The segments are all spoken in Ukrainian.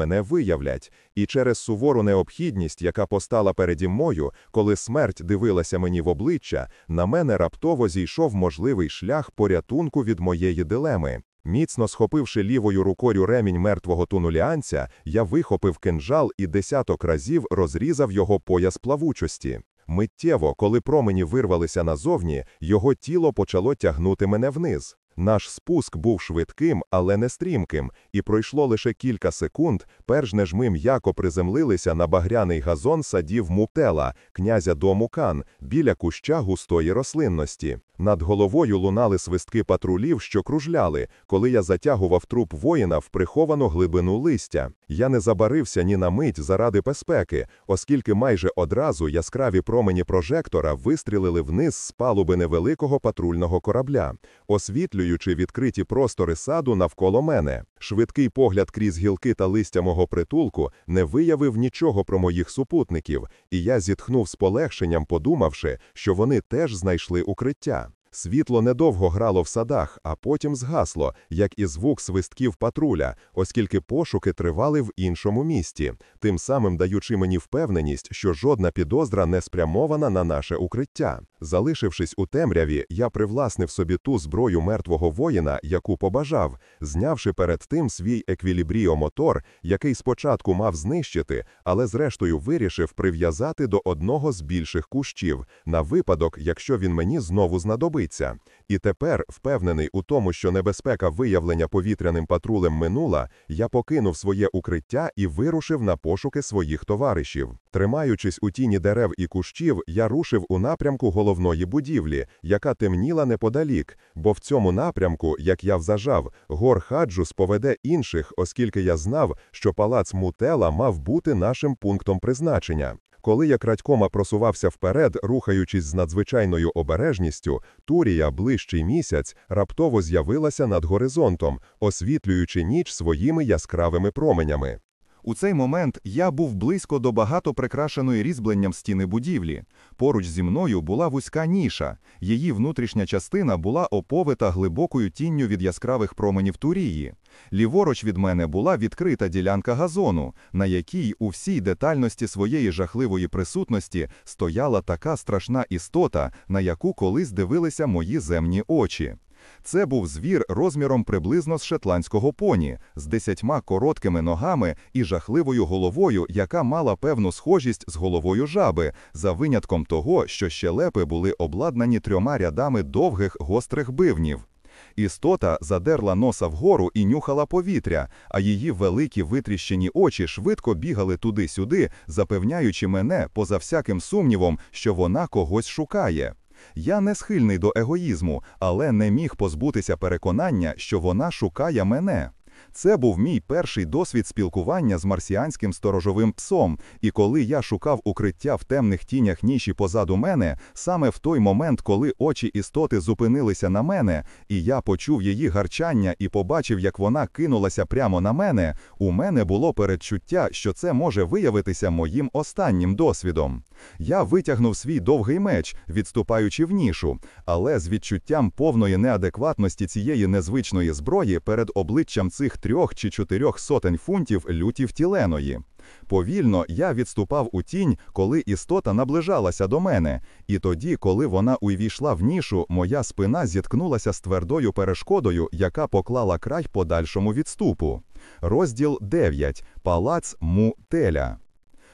мене виявлять, і через сувору необхідність, яка постала переді мною, коли смерть дивилася мені в обличчя, на мене раптово зійшов можливий шлях порятунку від моєї дилеми. Міцно схопивши лівою рукою ремінь мертвого тунуліанця, я вихопив кинжал і десяток разів розрізав його пояс плавучості. Миттєво, коли промені вирвалися назовні, його тіло почало тягнути мене вниз. Наш спуск був швидким, але не стрімким, і пройшло лише кілька секунд, перш ніж ми м'яко приземлилися на багряний газон садів Муптела, князя дому Кан, біля куща густої рослинності. Над головою лунали свистки патрулів, що кружляли, коли я затягував труп воїна в приховану глибину листя. Я не забарився ні на мить заради безпеки, оскільки майже одразу яскраві промені прожектора вистрілили вниз з палуби невеликого патрульного корабля, освітлюючи відкриті простори саду навколо мене. Швидкий погляд крізь гілки та листя мого притулку не виявив нічого про моїх супутників, і я зітхнув з полегшенням, подумавши, що вони теж знайшли укриття. Світло недовго грало в садах, а потім згасло, як і звук свистків патруля, оскільки пошуки тривали в іншому місті, тим самим даючи мені впевненість, що жодна підозра не спрямована на наше укриття. Залишившись у темряві, я привласнив собі ту зброю мертвого воїна, яку побажав, знявши перед тим свій еквілібріомотор, який спочатку мав знищити, але зрештою вирішив прив'язати до одного з більших кущів, на випадок, якщо він мені знову знадобиться. І тепер, впевнений у тому, що небезпека виявлення повітряним патрулем минула, я покинув своє укриття і вирушив на пошуки своїх товаришів. Тримаючись у тіні дерев і кущів, я рушив у напрямку головної будівлі, яка темніла неподалік, бо в цьому напрямку, як я взажав, гор хаджус поведе інших, оскільки я знав, що палац Мутела мав бути нашим пунктом призначення. Коли я крадькома просувався вперед, рухаючись з надзвичайною обережністю, Турія, ближчий місяць, раптово з'явилася над горизонтом, освітлюючи ніч своїми яскравими променями. У цей момент я був близько до багато прикрашеної різьбленням стіни будівлі. Поруч зі мною була вузька ніша, її внутрішня частина була оповита глибокою тінню від яскравих променів турії. Ліворуч від мене була відкрита ділянка газону, на якій у всій детальності своєї жахливої присутності стояла така страшна істота, на яку колись дивилися мої земні очі. Це був звір розміром приблизно з шотландського поні, з десятьма короткими ногами і жахливою головою, яка мала певну схожість з головою жаби, за винятком того, що щелепи були обладнані трьома рядами довгих гострих бивнів. Істота задерла носа вгору і нюхала повітря, а її великі витріщені очі швидко бігали туди-сюди, запевняючи мене, поза всяким сумнівом, що вона когось шукає. Я не схильний до егоїзму, але не міг позбутися переконання, що вона шукає мене. Це був мій перший досвід спілкування з марсіанським сторожовим псом, і коли я шукав укриття в темних тінях ніші позаду мене, саме в той момент, коли очі істоти зупинилися на мене, і я почув її гарчання і побачив, як вона кинулася прямо на мене, у мене було передчуття, що це може виявитися моїм останнім досвідом. Я витягнув свій довгий меч, відступаючи в нішу, але з відчуттям повної неадекватності цієї незвичної зброї перед обличчям цих трьох чи чотирьох сотень фунтів люті втіленої. Повільно я відступав у тінь, коли істота наближалася до мене, і тоді, коли вона увійшла в нішу, моя спина зіткнулася з твердою перешкодою, яка поклала край подальшому відступу. Розділ 9. Палац Му-Теля.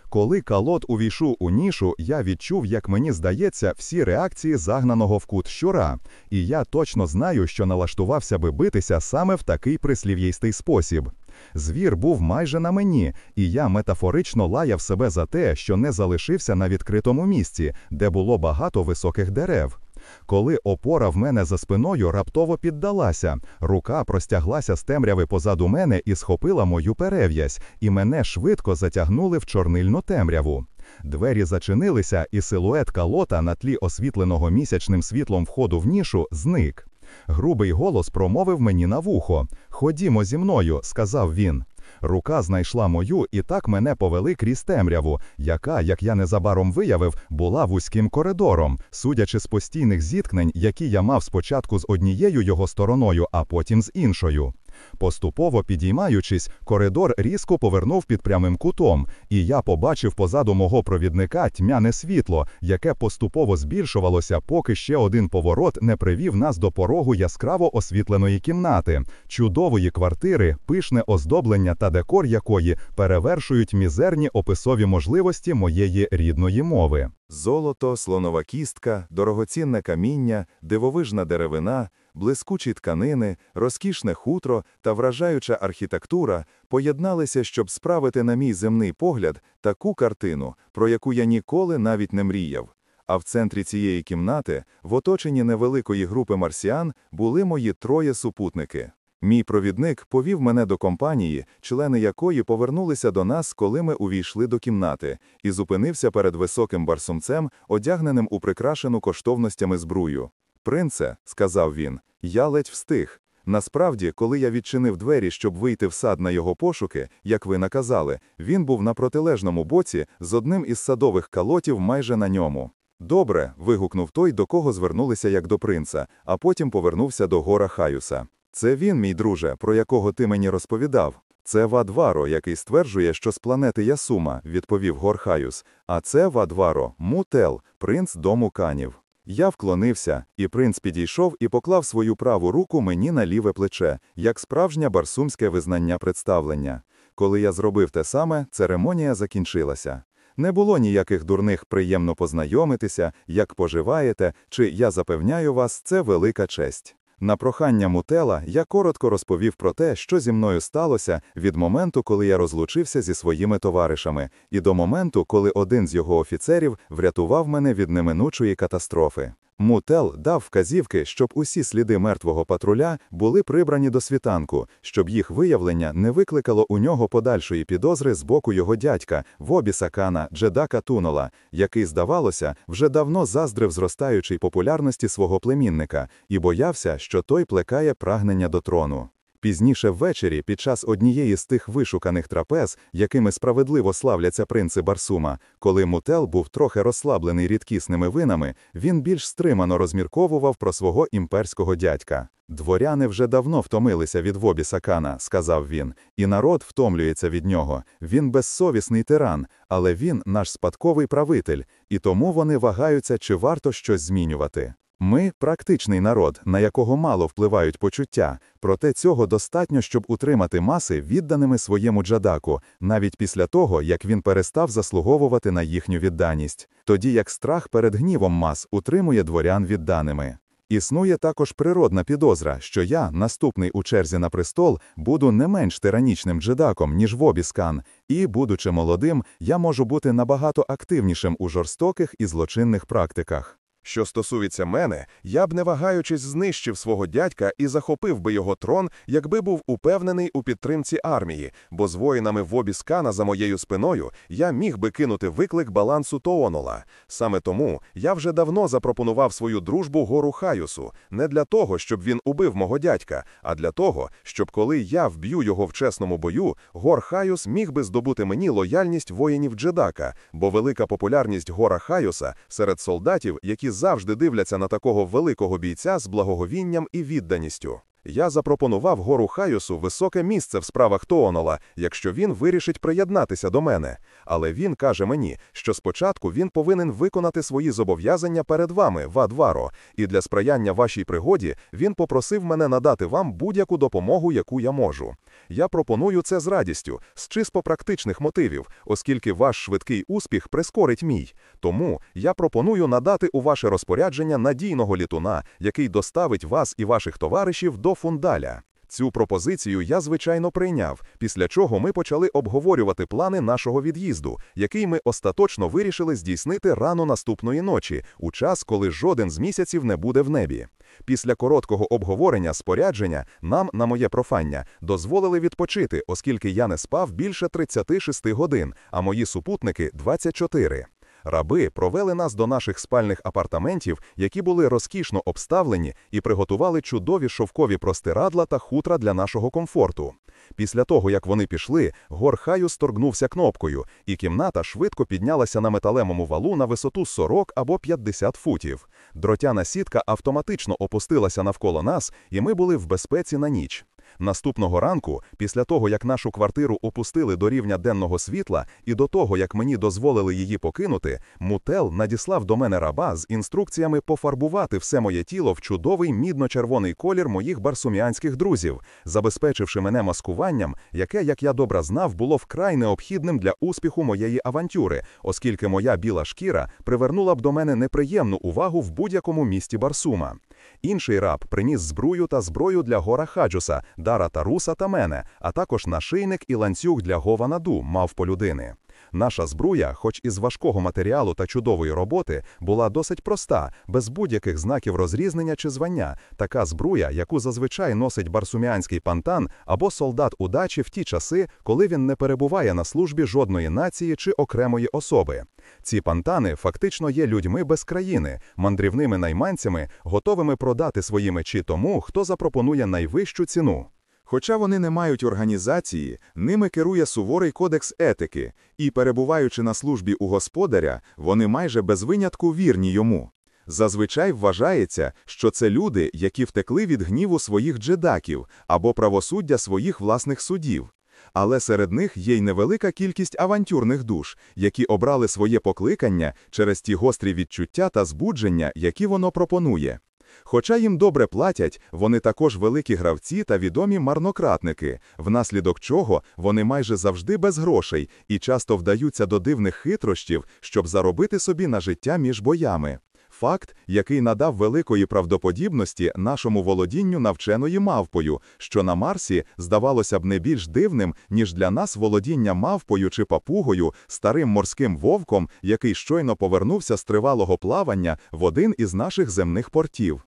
Коли калот увійшов у нішу, я відчув, як мені здається, всі реакції загнаного в кут щура, і я точно знаю, що налаштувався би битися саме в такий прислів'їстий спосіб. Звір був майже на мені, і я метафорично лаяв себе за те, що не залишився на відкритому місці, де було багато високих дерев. Коли опора в мене за спиною раптово піддалася, рука простяглася з темряви позаду мене і схопила мою перев'язь, і мене швидко затягнули в чорнильну темряву. Двері зачинилися, і силует калота на тлі освітленого місячним світлом входу в нішу зник. Грубий голос промовив мені на вухо. Ходімо зі мною, сказав він. Рука знайшла мою, і так мене повели крізь темряву, яка, як я незабаром виявив, була вузьким коридором, судячи з постійних зіткнень, які я мав спочатку з однією його стороною, а потім з іншою. Поступово підіймаючись, коридор різко повернув під прямим кутом, і я побачив позаду мого провідника тьмяне світло, яке поступово збільшувалося, поки ще один поворот не привів нас до порогу яскраво освітленої кімнати, чудової квартири, пишне оздоблення та декор якої перевершують мізерні описові можливості моєї рідної мови. Золото, слонова кістка, дорогоцінне каміння, дивовижна деревина, блискучі тканини, розкішне хутро та вражаюча архітектура поєдналися, щоб справити на мій земний погляд таку картину, про яку я ніколи навіть не мріяв. А в центрі цієї кімнати, в оточенні невеликої групи марсіан, були мої троє супутники. Мій провідник повів мене до компанії, члени якої повернулися до нас, коли ми увійшли до кімнати, і зупинився перед високим барсумцем, одягненим у прикрашену коштовностями збрую. Принце, сказав він, я ледь встиг. Насправді, коли я відчинив двері, щоб вийти в сад на його пошуки, як ви наказали, він був на протилежному боці з одним із садових калотів майже на ньому. Добре, вигукнув той, до кого звернулися як до принца, а потім повернувся до гора Хаюса. Це він, мій друже, про якого ти мені розповідав. Це Вадваро, який стверджує, що з планети Ясума, відповів Горхаюс. А це Вадваро, Мутел, принц дому канів. Я вклонився, і принц підійшов і поклав свою праву руку мені на ліве плече, як справжнє барсумське визнання представлення. Коли я зробив те саме, церемонія закінчилася. Не було ніяких дурних приємно познайомитися, як поживаєте, чи я запевняю вас, це велика честь. На прохання Мутела я коротко розповів про те, що зі мною сталося від моменту, коли я розлучився зі своїми товаришами, і до моменту, коли один з його офіцерів врятував мене від неминучої катастрофи. Мутел дав вказівки, щоб усі сліди мертвого патруля були прибрані до світанку, щоб їх виявлення не викликало у нього подальшої підозри з боку його дядька, Вобіса Кана Джедака Тунола, який, здавалося, вже давно заздрив зростаючій популярності свого племінника і боявся, що той плекає прагнення до трону. Пізніше ввечері, під час однієї з тих вишуканих трапез, якими справедливо славляться принци Барсума, коли Мутел був трохи розслаблений рідкісними винами, він більш стримано розмірковував про свого імперського дядька. Дворяни вже давно втомилися від Вобіса Кана, сказав він, і народ втомлюється від нього. Він безсовісний тиран, але він наш спадковий правитель, і тому вони вагаються, чи варто щось змінювати. Ми практичний народ, на якого мало впливають почуття, проте цього достатньо, щоб утримати маси відданими своєму джадаку, навіть після того, як він перестав заслуговувати на їхню відданість, тоді як страх перед гнівом мас утримує дворян відданими. Існує також природна підозра, що я, наступний у черзі на престол, буду не менш тиранічним джедаком, ніж Вобіскан, і, будучи молодим, я можу бути набагато активнішим у жорстоких і злочинних практиках. Що стосується мене, я б не вагаючись знищив свого дядька і захопив би його трон, якби був упевнений у підтримці армії, бо з воїнами в обіскана за моєю спиною я міг би кинути виклик балансу Тоонола. Саме тому я вже давно запропонував свою дружбу гору Хаюсу, не для того, щоб він убив мого дядька, а для того, щоб коли я вб'ю його в чесному бою, гор Хаюс міг би здобути мені лояльність воїнів Джедака, бо велика популярність гора Хаюса серед солдатів, які завжди дивляться на такого великого бійця з благоговінням і відданістю. Я запропонував гору Хаюсу високе місце в справах Тоонола, якщо він вирішить приєднатися до мене. Але він каже мені, що спочатку він повинен виконати свої зобов'язання перед вами, Вадваро, і для сприяння вашій пригоді він попросив мене надати вам будь-яку допомогу, яку я можу. Я пропоную це з радістю, з чисто практичних мотивів, оскільки ваш швидкий успіх прискорить мій. Тому я пропоную надати у ваше розпорядження надійного літуна, який доставить вас і ваших товаришів до фундаля. Цю пропозицію я, звичайно, прийняв, після чого ми почали обговорювати плани нашого від'їзду, який ми остаточно вирішили здійснити рано наступної ночі, у час, коли жоден з місяців не буде в небі. Після короткого обговорення спорядження нам, на моє профання, дозволили відпочити, оскільки я не спав більше 36 годин, а мої супутники 24. Раби провели нас до наших спальних апартаментів, які були розкішно обставлені і приготували чудові шовкові простирадла та хутра для нашого комфорту. Після того, як вони пішли, горхаю сторгнувся кнопкою, і кімната швидко піднялася на металемому валу на висоту 40 або 50 футів. Дротяна сітка автоматично опустилася навколо нас, і ми були в безпеці на ніч. Наступного ранку, після того, як нашу квартиру опустили до рівня денного світла, і до того, як мені дозволили її покинути, Мутел надіслав до мене раба з інструкціями пофарбувати все моє тіло в чудовий мідно-червоний колір моїх барсуміанських друзів, забезпечивши мене маскуванням, яке, як я добре знав, було вкрай необхідним для успіху моєї авантюри, оскільки моя біла шкіра привернула б до мене неприємну увагу в будь-якому місті Барсума. Інший раб приніс збрую та зброю для гора Хаджуса, Дара Таруса та мене, а також нашийник і ланцюг для Гованаду, мавпо людини. Наша збруя, хоч із важкого матеріалу та чудової роботи, була досить проста, без будь-яких знаків розрізнення чи звання, така збруя, яку зазвичай носить барсуміанський пантан або солдат удачі в ті часи, коли він не перебуває на службі жодної нації чи окремої особи. Ці пантани фактично є людьми без країни, мандрівними найманцями, готовими продати свої мечі тому, хто запропонує найвищу ціну. Хоча вони не мають організації, ними керує суворий кодекс етики, і, перебуваючи на службі у господаря, вони майже без винятку вірні йому. Зазвичай вважається, що це люди, які втекли від гніву своїх джедаків або правосуддя своїх власних судів. Але серед них є й невелика кількість авантюрних душ, які обрали своє покликання через ті гострі відчуття та збудження, які воно пропонує. Хоча їм добре платять, вони також великі гравці та відомі марнократники, внаслідок чого вони майже завжди без грошей і часто вдаються до дивних хитрощів, щоб заробити собі на життя між боями. Факт, який надав великої правдоподібності нашому володінню навченою мавпою, що на Марсі здавалося б не більш дивним, ніж для нас володіння мавпою чи папугою, старим морським вовком, який щойно повернувся з тривалого плавання в один із наших земних портів.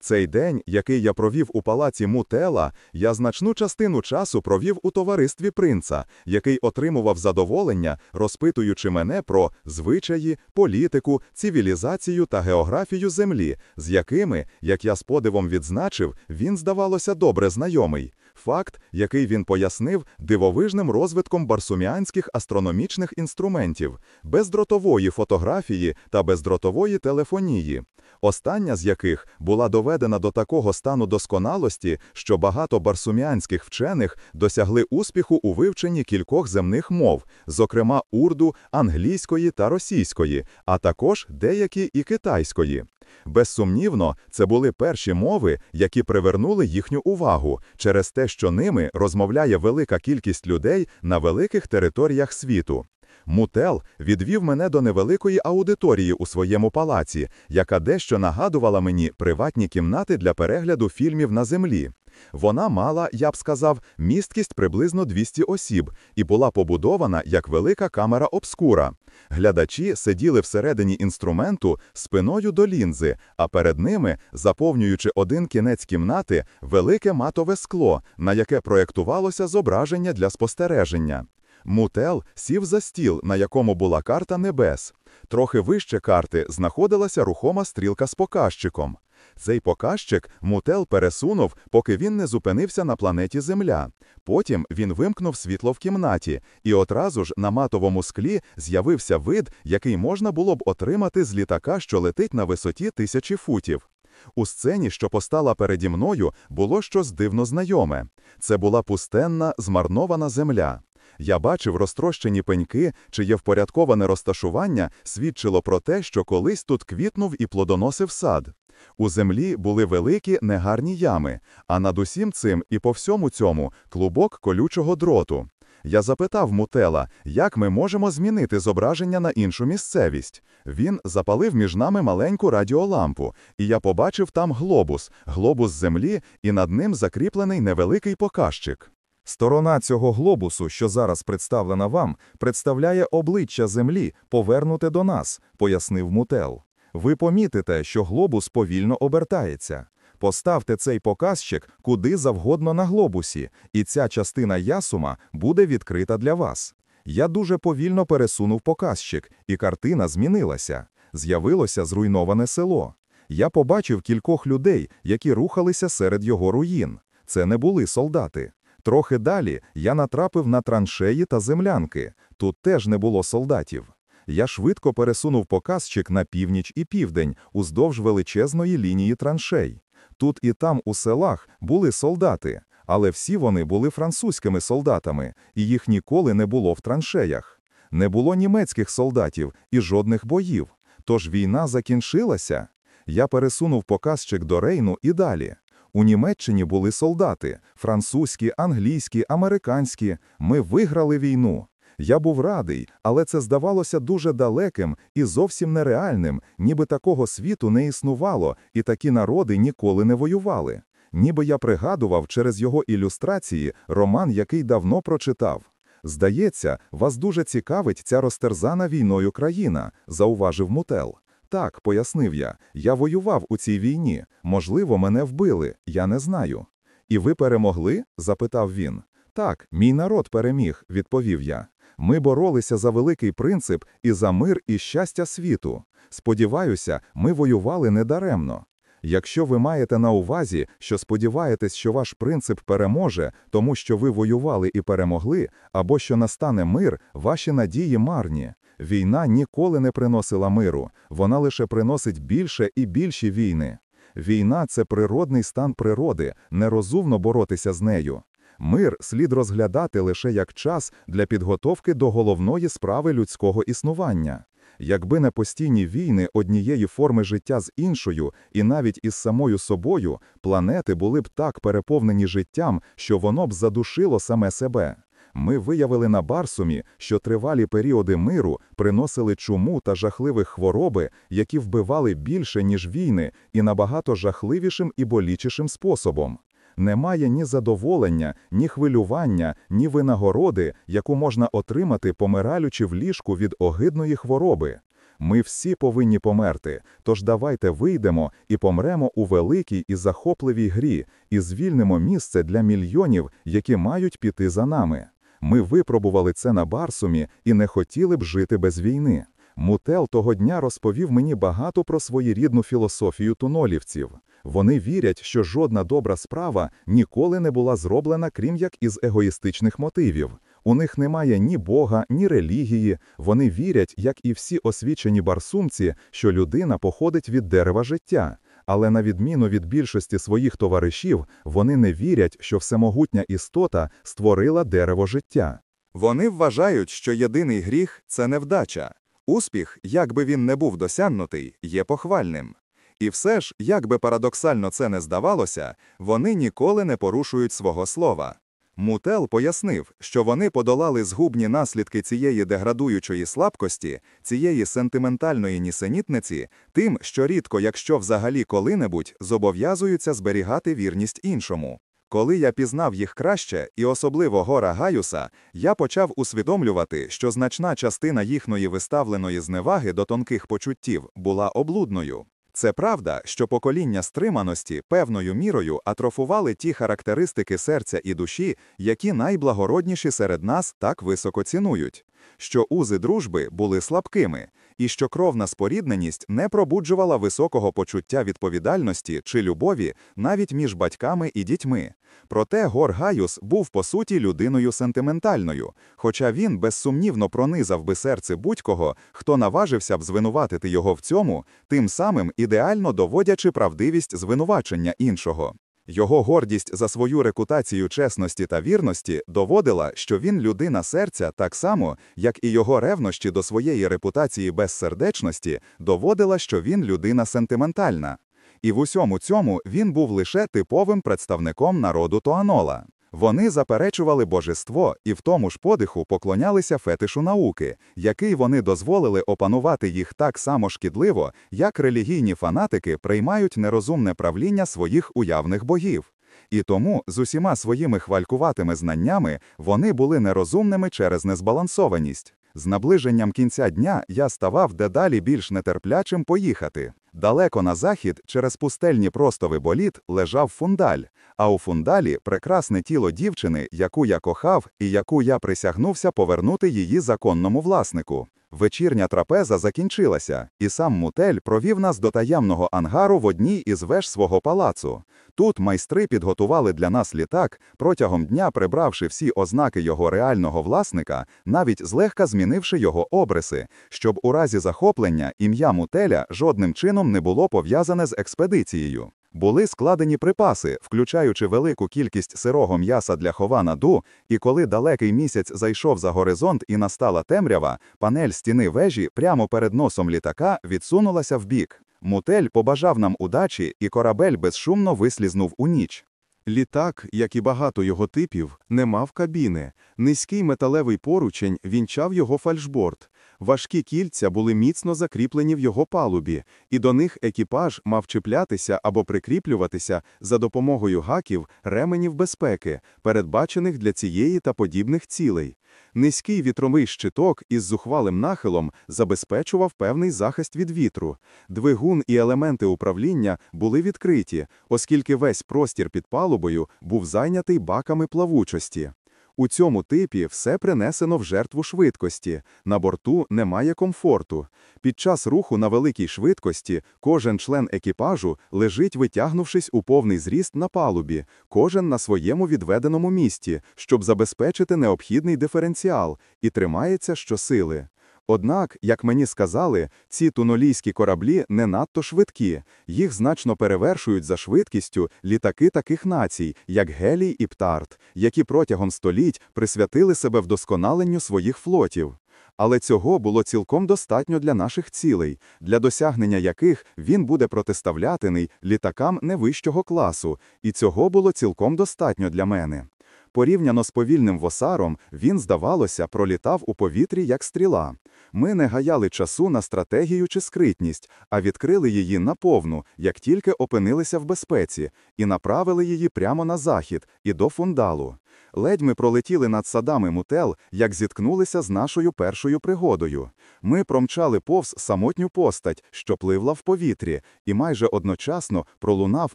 Цей день, який я провів у палаці Мутела, я значну частину часу провів у товаристві принца, який отримував задоволення, розпитуючи мене про звичаї, політику, цивілізацію та географію землі, з якими, як я з подивом відзначив, він, здавалося, добре знайомий. Факт, який він пояснив дивовижним розвитком барсуміанських астрономічних інструментів, бездротової фотографії та бездротової телефонії остання з яких була доведена до такого стану досконалості, що багато барсуміанських вчених досягли успіху у вивченні кількох земних мов, зокрема урду, англійської та російської, а також деякі і китайської. Безсумнівно, це були перші мови, які привернули їхню увагу через те, що ними розмовляє велика кількість людей на великих територіях світу. Мутел відвів мене до невеликої аудиторії у своєму палаці, яка дещо нагадувала мені приватні кімнати для перегляду фільмів на землі. Вона мала, я б сказав, місткість приблизно 200 осіб і була побудована як велика камера обскура. Глядачі сиділи всередині інструменту спиною до лінзи, а перед ними, заповнюючи один кінець кімнати, велике матове скло, на яке проєктувалося зображення для спостереження. Мутел сів за стіл, на якому була карта небес. Трохи вище карти знаходилася рухома стрілка з показчиком. Цей показчик Мутел пересунув, поки він не зупинився на планеті Земля. Потім він вимкнув світло в кімнаті, і одразу ж на матовому склі з'явився вид, який можна було б отримати з літака, що летить на висоті тисячі футів. У сцені, що постала переді мною, було щось дивно знайоме. Це була пустенна, змарнована земля. Я бачив розтрощені пеньки, чиє впорядковане розташування свідчило про те, що колись тут квітнув і плодоносив сад. У землі були великі негарні ями, а над усім цим і по всьому цьому клубок колючого дроту. Я запитав Мутела, як ми можемо змінити зображення на іншу місцевість. Він запалив між нами маленьку радіолампу, і я побачив там глобус, глобус землі, і над ним закріплений невеликий показчик. Сторона цього глобусу, що зараз представлена вам, представляє обличчя Землі, повернуте до нас, пояснив Мутел. Ви помітите, що глобус повільно обертається. Поставте цей показчик куди завгодно на глобусі, і ця частина ясума буде відкрита для вас. Я дуже повільно пересунув показчик, і картина змінилася. З'явилося зруйноване село. Я побачив кількох людей, які рухалися серед його руїн. Це не були солдати. Трохи далі я натрапив на траншеї та землянки. Тут теж не було солдатів. Я швидко пересунув показчик на північ і південь уздовж величезної лінії траншей. Тут і там у селах були солдати, Але всі вони були французькими солдатами, і їх ніколи не було в траншеях. Не було німецьких солдатів і жодних боїв. Тож війна закінчилася. Я пересунув показчик до Рейну і далі. У Німеччині були солдати – французькі, англійські, американські. Ми виграли війну. Я був радий, але це здавалося дуже далеким і зовсім нереальним, ніби такого світу не існувало, і такі народи ніколи не воювали. Ніби я пригадував через його ілюстрації роман, який давно прочитав. Здається, вас дуже цікавить ця розтерзана війною країна, зауважив Мутел. Так, пояснив я, я воював у цій війні. Можливо, мене вбили, я не знаю. І ви перемогли? запитав він. Так, мій народ переміг, відповів я. Ми боролися за великий принцип і за мир і щастя світу. Сподіваюся, ми воювали недаремно. Якщо ви маєте на увазі, що сподіваєтесь, що ваш принцип переможе, тому що ви воювали і перемогли, або що настане мир, ваші надії марні. Війна ніколи не приносила миру, вона лише приносить більше і більші війни. Війна це природний стан природи, нерозумно боротися з нею. Мир слід розглядати лише як час для підготовки до головної справи людського існування. Якби не постійні війни однієї форми життя з іншою, і навіть із самою собою, планети були б так переповнені життям, що воно б задушило саме себе. Ми виявили на Барсумі, що тривалі періоди миру приносили чуму та жахливих хвороби, які вбивали більше, ніж війни, і набагато жахливішим і болічішим способом. Немає ні задоволення, ні хвилювання, ні винагороди, яку можна отримати, помираючи в ліжку від огидної хвороби. Ми всі повинні померти, тож давайте вийдемо і помремо у великій і захопливій грі, і звільнимо місце для мільйонів, які мають піти за нами. Ми випробували це на Барсумі і не хотіли б жити без війни. Мутел того дня розповів мені багато про своєрідну філософію тунолівців. Вони вірять, що жодна добра справа ніколи не була зроблена, крім як із егоїстичних мотивів. У них немає ні Бога, ні релігії. Вони вірять, як і всі освічені барсумці, що людина походить від дерева життя. Але на відміну від більшості своїх товаришів, вони не вірять, що всемогутня істота створила дерево життя. Вони вважають, що єдиний гріх це невдача. Успіх, як би він не був досягнутий, є похвальним. І все ж, як би парадоксально це не здавалося, вони ніколи не порушують свого слова. Мутел пояснив, що вони подолали згубні наслідки цієї деградуючої слабкості, цієї сентиментальної нісенітниці, тим, що рідко, якщо взагалі коли-небудь, зобов'язуються зберігати вірність іншому. Коли я пізнав їх краще, і особливо гора Гаюса, я почав усвідомлювати, що значна частина їхньої виставленої зневаги до тонких почуттів була облудною. Це правда, що покоління стриманості певною мірою атрофували ті характеристики серця і душі, які найблагородніші серед нас так високо цінують, що узи дружби були слабкими, і що кровна спорідненість не пробуджувала високого почуття відповідальності чи любові навіть між батьками і дітьми. Проте Гор Гаюс був по суті людиною сентиментальною, хоча він безсумнівно пронизав би серце будь-кого, хто наважився б звинуватити його в цьому, тим самим ідеально доводячи правдивість звинувачення іншого. Його гордість за свою репутацію чесності та вірності доводила, що він людина серця так само, як і його ревнощі до своєї репутації безсердечності доводила, що він людина сентиментальна. І в усьому цьому він був лише типовим представником народу Тоанола. Вони заперечували божество і в тому ж подиху поклонялися фетишу науки, який вони дозволили опанувати їх так само шкідливо, як релігійні фанатики приймають нерозумне правління своїх уявних богів. І тому з усіма своїми хвалькуватими знаннями вони були нерозумними через незбалансованість. З наближенням кінця дня я ставав дедалі більш нетерплячим поїхати. Далеко на захід, через пустельні простови боліт, лежав фундаль, а у фундалі прекрасне тіло дівчини, яку я кохав і яку я присягнувся повернути її законному власнику. Вечірня трапеза закінчилася, і сам мутель провів нас до таємного ангару в одній із веж свого палацу. Тут майстри підготували для нас літак, протягом дня прибравши всі ознаки його реального власника, навіть злегка змінивши його обриси, щоб у разі захоплення ім'я мутеля жодним чином не було пов'язане з експедицією. Були складені припаси, включаючи велику кількість сирого м'яса для хованаду, і коли далекий місяць зайшов за горизонт і настала темрява, панель стіни вежі прямо перед носом літака відсунулася вбік. Мутель побажав нам удачі, і корабель безшумно вислізнув у ніч. Літак, як і багато його типів, не мав кабіни. Низький металевий поручень вінчав його фальшборд. Важкі кільця були міцно закріплені в його палубі, і до них екіпаж мав чіплятися або прикріплюватися за допомогою гаків ременів безпеки, передбачених для цієї та подібних цілей. Низький вітровий щиток із зухвалим нахилом забезпечував певний захист від вітру. Двигун і елементи управління були відкриті, оскільки весь простір під палубою був зайнятий баками плавучості. У цьому типі все принесено в жертву швидкості, на борту немає комфорту. Під час руху на великій швидкості кожен член екіпажу лежить, витягнувшись у повний зріст на палубі, кожен на своєму відведеному місці, щоб забезпечити необхідний диференціал, і тримається щосили. Однак, як мені сказали, ці тунолійські кораблі не надто швидкі, їх значно перевершують за швидкістю літаки таких націй, як Гелій і Птарт, які протягом століть присвятили себе вдосконаленню своїх флотів. Але цього було цілком достатньо для наших цілей, для досягнення яких він буде протиставлятиний літакам невищого класу, і цього було цілком достатньо для мене. Порівняно з повільним восаром, він, здавалося, пролітав у повітрі як стріла. Ми не гаяли часу на стратегію чи скритність, а відкрили її наповну, як тільки опинилися в безпеці, і направили її прямо на захід і до фундалу. Ледь ми пролетіли над садами мутел, як зіткнулися з нашою першою пригодою. Ми промчали повз самотню постать, що пливла в повітрі, і майже одночасно пролунав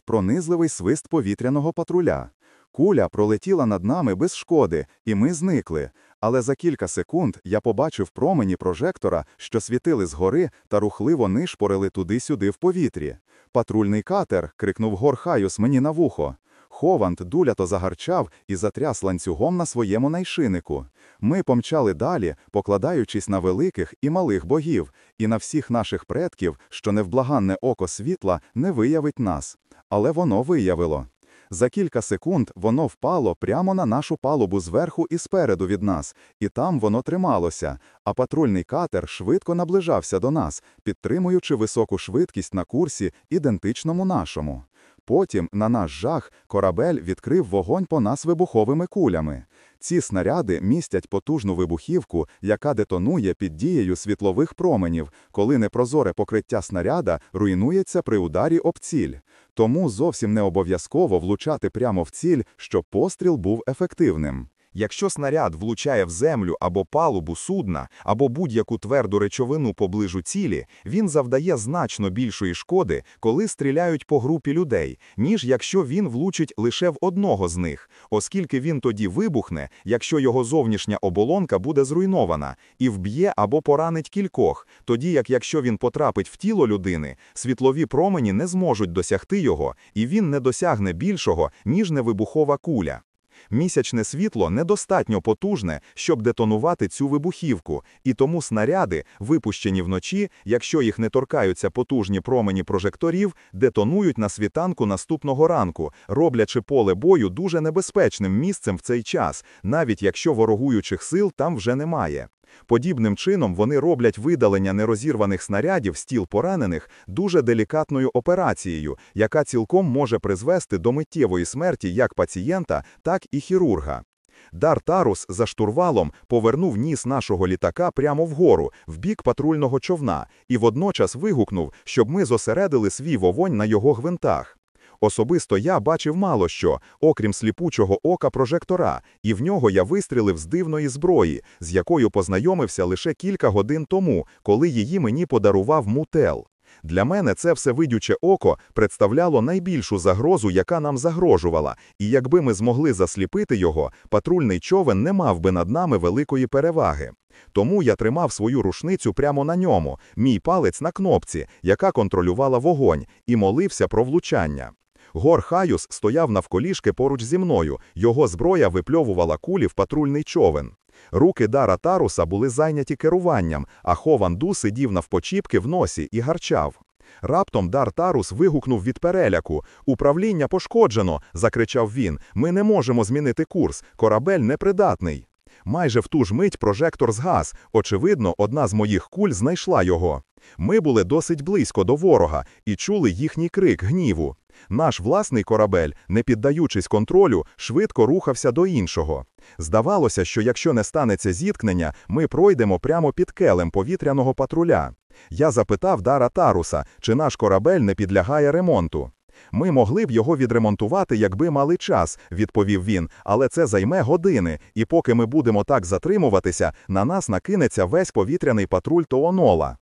пронизливий свист повітряного патруля. Куля пролетіла над нами без шкоди, і ми зникли. Але за кілька секунд я побачив промені прожектора, що світили згори та рухливо нишпорили туди-сюди в повітрі. Патрульний катер, крикнув Горхаюс мені на вухо. Ховант дулято загарчав і затряс ланцюгом на своєму найшинику. Ми помчали далі, покладаючись на великих і малих богів, і на всіх наших предків, що невблаганне око світла не виявить нас. Але воно виявило. За кілька секунд воно впало прямо на нашу палубу зверху і спереду від нас, і там воно трималося, а патрульний катер швидко наближався до нас, підтримуючи високу швидкість на курсі, ідентичному нашому. Потім, на наш жах, корабель відкрив вогонь по нас вибуховими кулями. Ці снаряди містять потужну вибухівку, яка детонує під дією світлових променів, коли непрозоре покриття снаряда руйнується при ударі об ціль. Тому зовсім не обов'язково влучати прямо в ціль, щоб постріл був ефективним. Якщо снаряд влучає в землю або палубу судна, або будь-яку тверду речовину поближу цілі, він завдає значно більшої шкоди, коли стріляють по групі людей, ніж якщо він влучить лише в одного з них, оскільки він тоді вибухне, якщо його зовнішня оболонка буде зруйнована, і вб'є або поранить кількох, тоді як якщо він потрапить в тіло людини, світлові промені не зможуть досягти його, і він не досягне більшого, ніж невибухова куля. Місячне світло недостатньо потужне, щоб детонувати цю вибухівку, і тому снаряди, випущені вночі, якщо їх не торкаються потужні промені прожекторів, детонують на світанку наступного ранку, роблячи поле бою дуже небезпечним місцем в цей час, навіть якщо ворогуючих сил там вже немає. Подібним чином вони роблять видалення нерозірваних снарядів з тіл поранених дуже делікатною операцією, яка цілком може призвести до миттєвої смерті як пацієнта, так і хірурга. Дар Тарус за штурвалом повернув ніс нашого літака прямо вгору, в бік патрульного човна, і водночас вигукнув, щоб ми зосередили свій вогонь на його гвинтах. Особисто я бачив мало що, окрім сліпучого ока прожектора, і в нього я вистрілив з дивної зброї, з якою познайомився лише кілька годин тому, коли її мені подарував мутел. Для мене це всевидюче око представляло найбільшу загрозу, яка нам загрожувала, і якби ми змогли засліпити його, патрульний човен не мав би над нами великої переваги. Тому я тримав свою рушницю прямо на ньому, мій палець на кнопці, яка контролювала вогонь, і молився про влучання. Гор Хаюс стояв навколішки поруч зі мною, його зброя випльовувала кулі в патрульний човен. Руки Дара Таруса були зайняті керуванням, а Хованду сидів навпочіпки в носі і гарчав. Раптом Дар Тарус вигукнув від переляку. Управління пошкоджено, закричав він. Ми не можемо змінити курс. Корабель непридатний. Майже в ту ж мить прожектор згас. Очевидно, одна з моїх куль знайшла його. Ми були досить близько до ворога і чули їхній крик гніву. Наш власний корабель, не піддаючись контролю, швидко рухався до іншого. Здавалося, що якщо не станеться зіткнення, ми пройдемо прямо під келем повітряного патруля. Я запитав Дара Таруса, чи наш корабель не підлягає ремонту. Ми могли б його відремонтувати, якби мали час, відповів він, але це займе години, і поки ми будемо так затримуватися, на нас накинеться весь повітряний патруль Тоонола.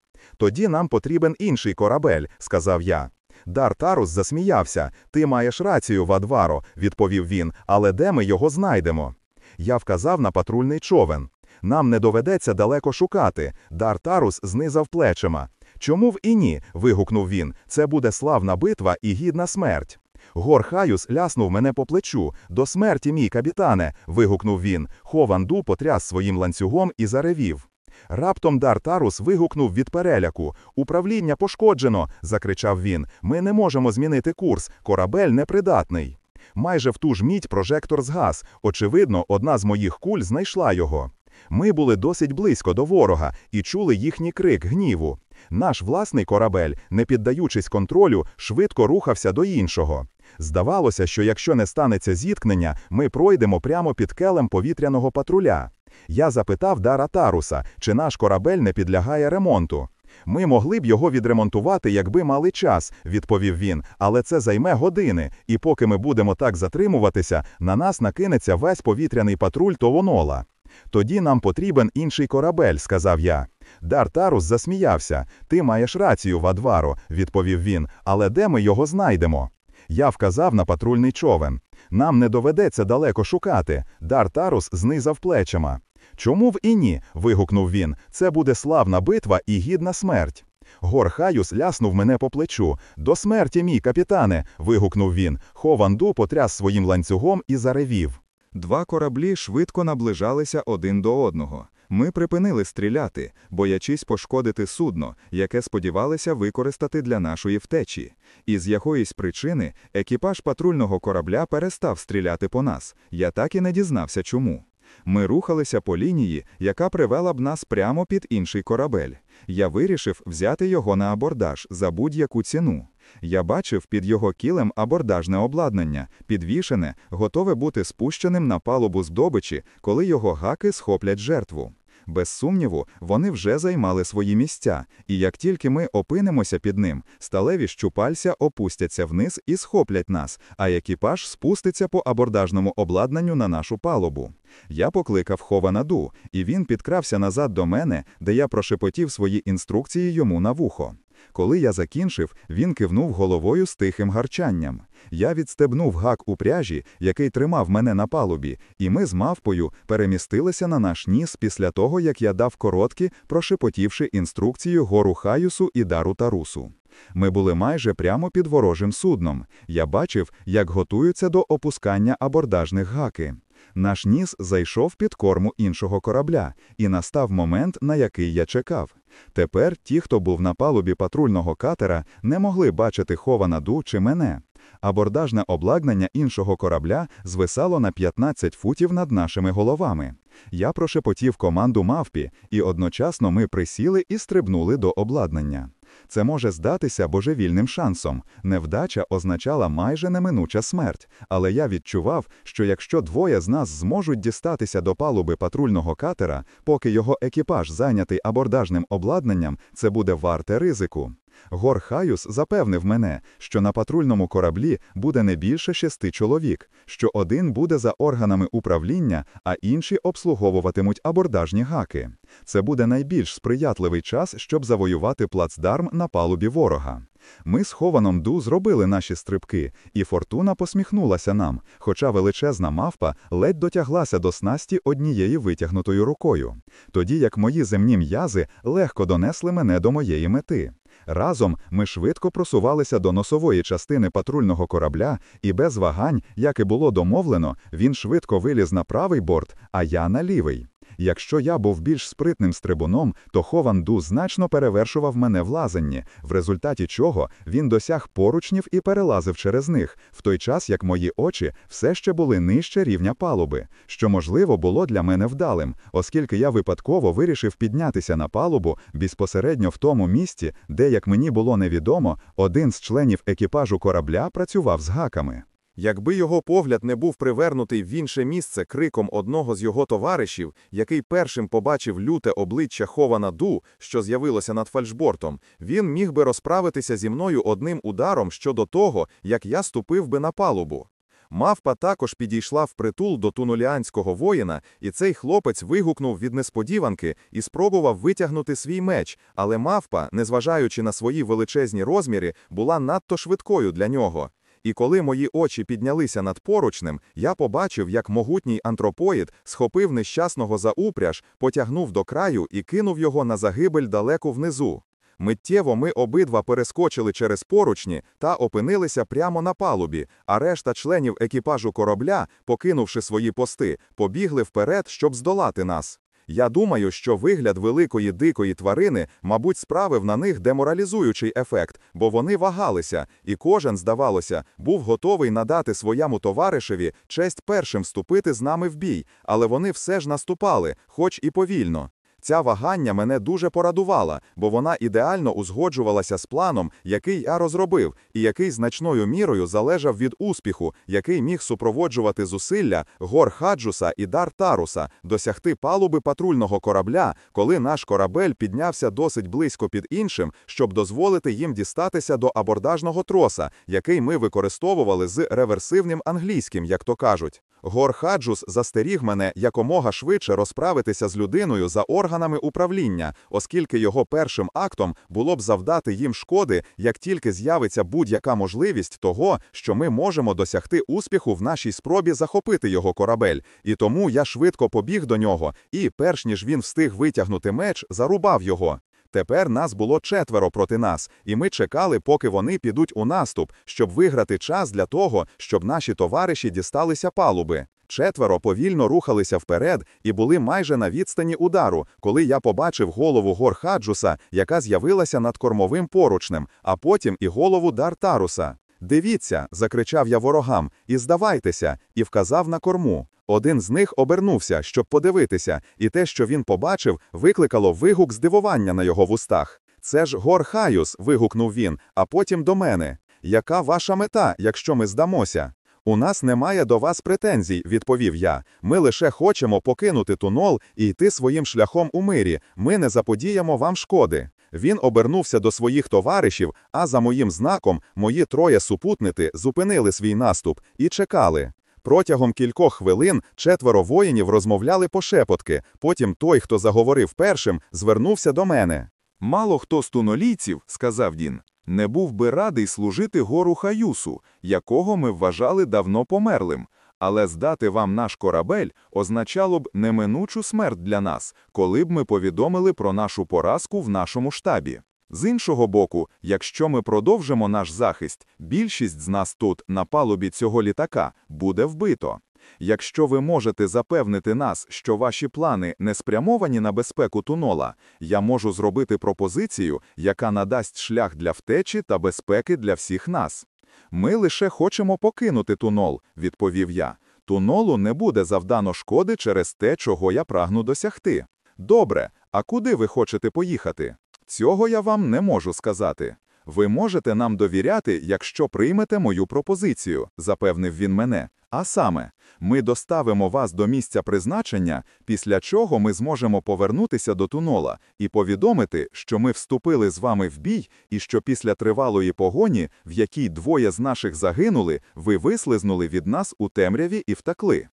Тоді нам потрібен інший корабель, сказав я. Дар Тарус засміявся. Ти маєш рацію, Вадваро, відповів він, але де ми його знайдемо? Я вказав на патрульний човен. Нам не доведеться далеко шукати. Дар Тарус знизав плечима. Чому в і ні? вигукнув він. Це буде славна битва і гідна смерть. Гор Хаюс ляснув мене по плечу. До смерті, мій капітане. вигукнув він. Хованду потряс своїм ланцюгом і заревів. Раптом Дар Тарус вигукнув від переляку. Управління пошкоджено. закричав він. Ми не можемо змінити курс. Корабель непридатний. Майже в ту ж мідь прожектор згас. Очевидно, одна з моїх куль знайшла його. Ми були досить близько до ворога і чули їхній крик гніву. Наш власний корабель, не піддаючись контролю, швидко рухався до іншого. Здавалося, що якщо не станеться зіткнення, ми пройдемо прямо під келем повітряного патруля. Я запитав Дара Таруса, чи наш корабель не підлягає ремонту. Ми могли б його відремонтувати, якби мали час, відповів він, але це займе години, і поки ми будемо так затримуватися, на нас накинеться весь повітряний патруль Товонола. Тоді нам потрібен інший корабель, сказав я. Дар Тарус засміявся. Ти маєш рацію, Вадваро, відповів він, але де ми його знайдемо? Я вказав на патрульний човен. Нам не доведеться далеко шукати. Дар Тарус знизав плечима. Чому в і ні? вигукнув він. Це буде славна битва і гідна смерть. Гор Хаюс ляснув мене по плечу. До смерті, мій капітане. вигукнув він. Хованду потряс своїм ланцюгом і заревів. Два кораблі швидко наближалися один до одного. Ми припинили стріляти, боячись пошкодити судно, яке сподівалися використати для нашої втечі. І з якоїсь причини екіпаж патрульного корабля перестав стріляти по нас. Я так і не дізнався чому. Ми рухалися по лінії, яка привела б нас прямо під інший корабель. Я вирішив взяти його на абордаж за будь-яку ціну. Я бачив під його кілем абордажне обладнання, підвішене, готове бути спущеним на палубу здобичі, коли його гаки схоплять жертву. Без сумніву, вони вже займали свої місця, і як тільки ми опинимося під ним, сталеві щупальця опустяться вниз і схоплять нас, а екіпаж спуститься по абордажному обладнанню на нашу палубу. Я покликав Хованаду, і він підкрався назад до мене, де я прошепотів свої інструкції йому на вухо. Коли я закінчив, він кивнув головою з тихим гарчанням. Я відстебнув гак у пряжі, який тримав мене на палубі, і ми з мавпою перемістилися на наш ніс після того, як я дав короткі, прошепотівши інструкцію гору Хаюсу і дару Тарусу. Ми були майже прямо під ворожим судном. Я бачив, як готуються до опускання абордажних гаки. Наш ніс зайшов під корму іншого корабля, і настав момент, на який я чекав. Тепер ті, хто був на палубі патрульного катера, не могли бачити Хованаду чи мене. Абордажне обладнання іншого корабля звисало на 15 футів над нашими головами. Я прошепотів команду мавпі, і одночасно ми присіли і стрибнули до обладнання. Це може здатися божевільним шансом. Невдача означала майже неминуча смерть, але я відчував, що якщо двоє з нас зможуть дістатися до палуби патрульного катера, поки його екіпаж зайнятий абордажним обладнанням, це буде варте ризику. Гор Хаюс запевнив мене, що на патрульному кораблі буде не більше шести чоловік, що один буде за органами управління, а інші обслуговуватимуть абордажні гаки. Це буде найбільш сприятливий час, щоб завоювати плацдарм на палубі ворога. Ми з Хованом Ду зробили наші стрибки, і фортуна посміхнулася нам, хоча величезна мавпа ледь дотяглася до снасті однією витягнутою рукою, тоді як мої земні м'язи легко донесли мене до моєї мети. Разом ми швидко просувалися до носової частини патрульного корабля, і без вагань, як і було домовлено, він швидко виліз на правий борт, а я на лівий. Якщо я був більш спритним стрибуном, то Хованду значно перевершував мене в лазанні, в результаті чого він досяг поручнів і перелазив через них, в той час як мої очі все ще були нижче рівня палуби, що можливо було для мене вдалим, оскільки я випадково вирішив піднятися на палубу безпосередньо в тому місці, де, як мені було невідомо, один з членів екіпажу корабля працював з гаками. Якби його погляд не був привернутий в інше місце криком одного з його товаришів, який першим побачив люте обличчя Хована Ду, що з'явилося над фальшбортом, він міг би розправитися зі мною одним ударом щодо того, як я ступив би на палубу. Мавпа також підійшла впритул до тунуліанського воїна, і цей хлопець вигукнув від несподіванки і спробував витягнути свій меч, але мавпа, незважаючи на свої величезні розміри, була надто швидкою для нього. І коли мої очі піднялися над поручнем, я побачив, як могутній антропоїд схопив нещасного за упряж, потягнув до краю і кинув його на загибель далеко внизу. Миттєво ми обидва перескочили через поручні та опинилися прямо на палубі, а решта членів екіпажу корабля, покинувши свої пости, побігли вперед, щоб здолати нас. Я думаю, що вигляд великої дикої тварини, мабуть, справив на них деморалізуючий ефект, бо вони вагалися, і кожен, здавалося, був готовий надати своєму товаришеві честь першим вступити з нами в бій, але вони все ж наступали, хоч і повільно. Ця вагання мене дуже порадувала, бо вона ідеально узгоджувалася з планом, який я розробив, і який значною мірою залежав від успіху, який міг супроводжувати зусилля гор Хаджуса і Дар Таруса досягти палуби патрульного корабля, коли наш корабель піднявся досить близько під іншим, щоб дозволити їм дістатися до абордажного троса, який ми використовували з реверсивним англійським, як то кажуть. Гор Хаджус застеріг мене якомога швидше розправитися з людиною за органами управління, оскільки його першим актом було б завдати їм шкоди, як тільки з'явиться будь-яка можливість того, що ми можемо досягти успіху в нашій спробі захопити його корабель. І тому я швидко побіг до нього і, перш ніж він встиг витягнути меч, зарубав його. Тепер нас було четверо проти нас, і ми чекали, поки вони підуть у наступ, щоб виграти час для того, щоб наші товариші дісталися палуби. Четверо повільно рухалися вперед і були майже на відстані удару, коли я побачив голову Горхаджуса, яка з'явилася над кормовим поручнем, а потім і голову Дартаруса. Дивіться, закричав я ворогам, і здавайтеся, і вказав на корму. Один з них обернувся, щоб подивитися, і те, що він побачив, викликало вигук здивування на його вустах. Це ж Гор Хаюс, вигукнув він, а потім до мене. Яка ваша мета, якщо ми здамося? У нас немає до вас претензій, відповів я. Ми лише хочемо покинути тунол і йти своїм шляхом у мирі. Ми не заподіємо вам шкоди. Він обернувся до своїх товаришів, а за моїм знаком мої троє супутники зупинили свій наступ і чекали. Протягом кількох хвилин четверо воїнів розмовляли пошепотки. Потім той, хто заговорив першим, звернувся до мене. Мало хто з тунолійців, сказав Дін, не був би радий служити гору Хаюсу, якого ми вважали давно померлим. Але здати вам наш корабель означало б неминучу смерть для нас, коли б ми повідомили про нашу поразку в нашому штабі. З іншого боку, якщо ми продовжимо наш захист, більшість з нас тут, на палубі цього літака, буде вбито. Якщо ви можете запевнити нас, що ваші плани не спрямовані на безпеку тунола, я можу зробити пропозицію, яка надасть шлях для втечі та безпеки для всіх нас. Ми лише хочемо покинути тунол, відповів я. Тунолу не буде завдано шкоди через те, чого я прагну досягти. Добре, а куди ви хочете поїхати? Цього я вам не можу сказати. Ви можете нам довіряти, якщо приймете мою пропозицію, запевнив він мене. А саме, ми доставимо вас до місця призначення, після чого ми зможемо повернутися до тунола і повідомити, що ми вступили з вами в бій, і що після тривалої погоні, в якій двоє з наших загинули, ви вислизнули від нас у темряві і втекли.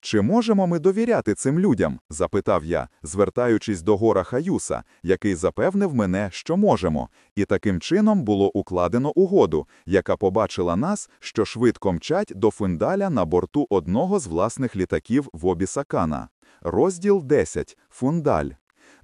Чи можемо ми довіряти цим людям? запитав я, звертаючись до гора Хаюса, який запевнив мене, що можемо, і таким чином було укладено угоду, яка побачила нас, що швидко мчать до фундаля на борту одного з власних літаків в Обісакана. Розділ 10. Фундаль.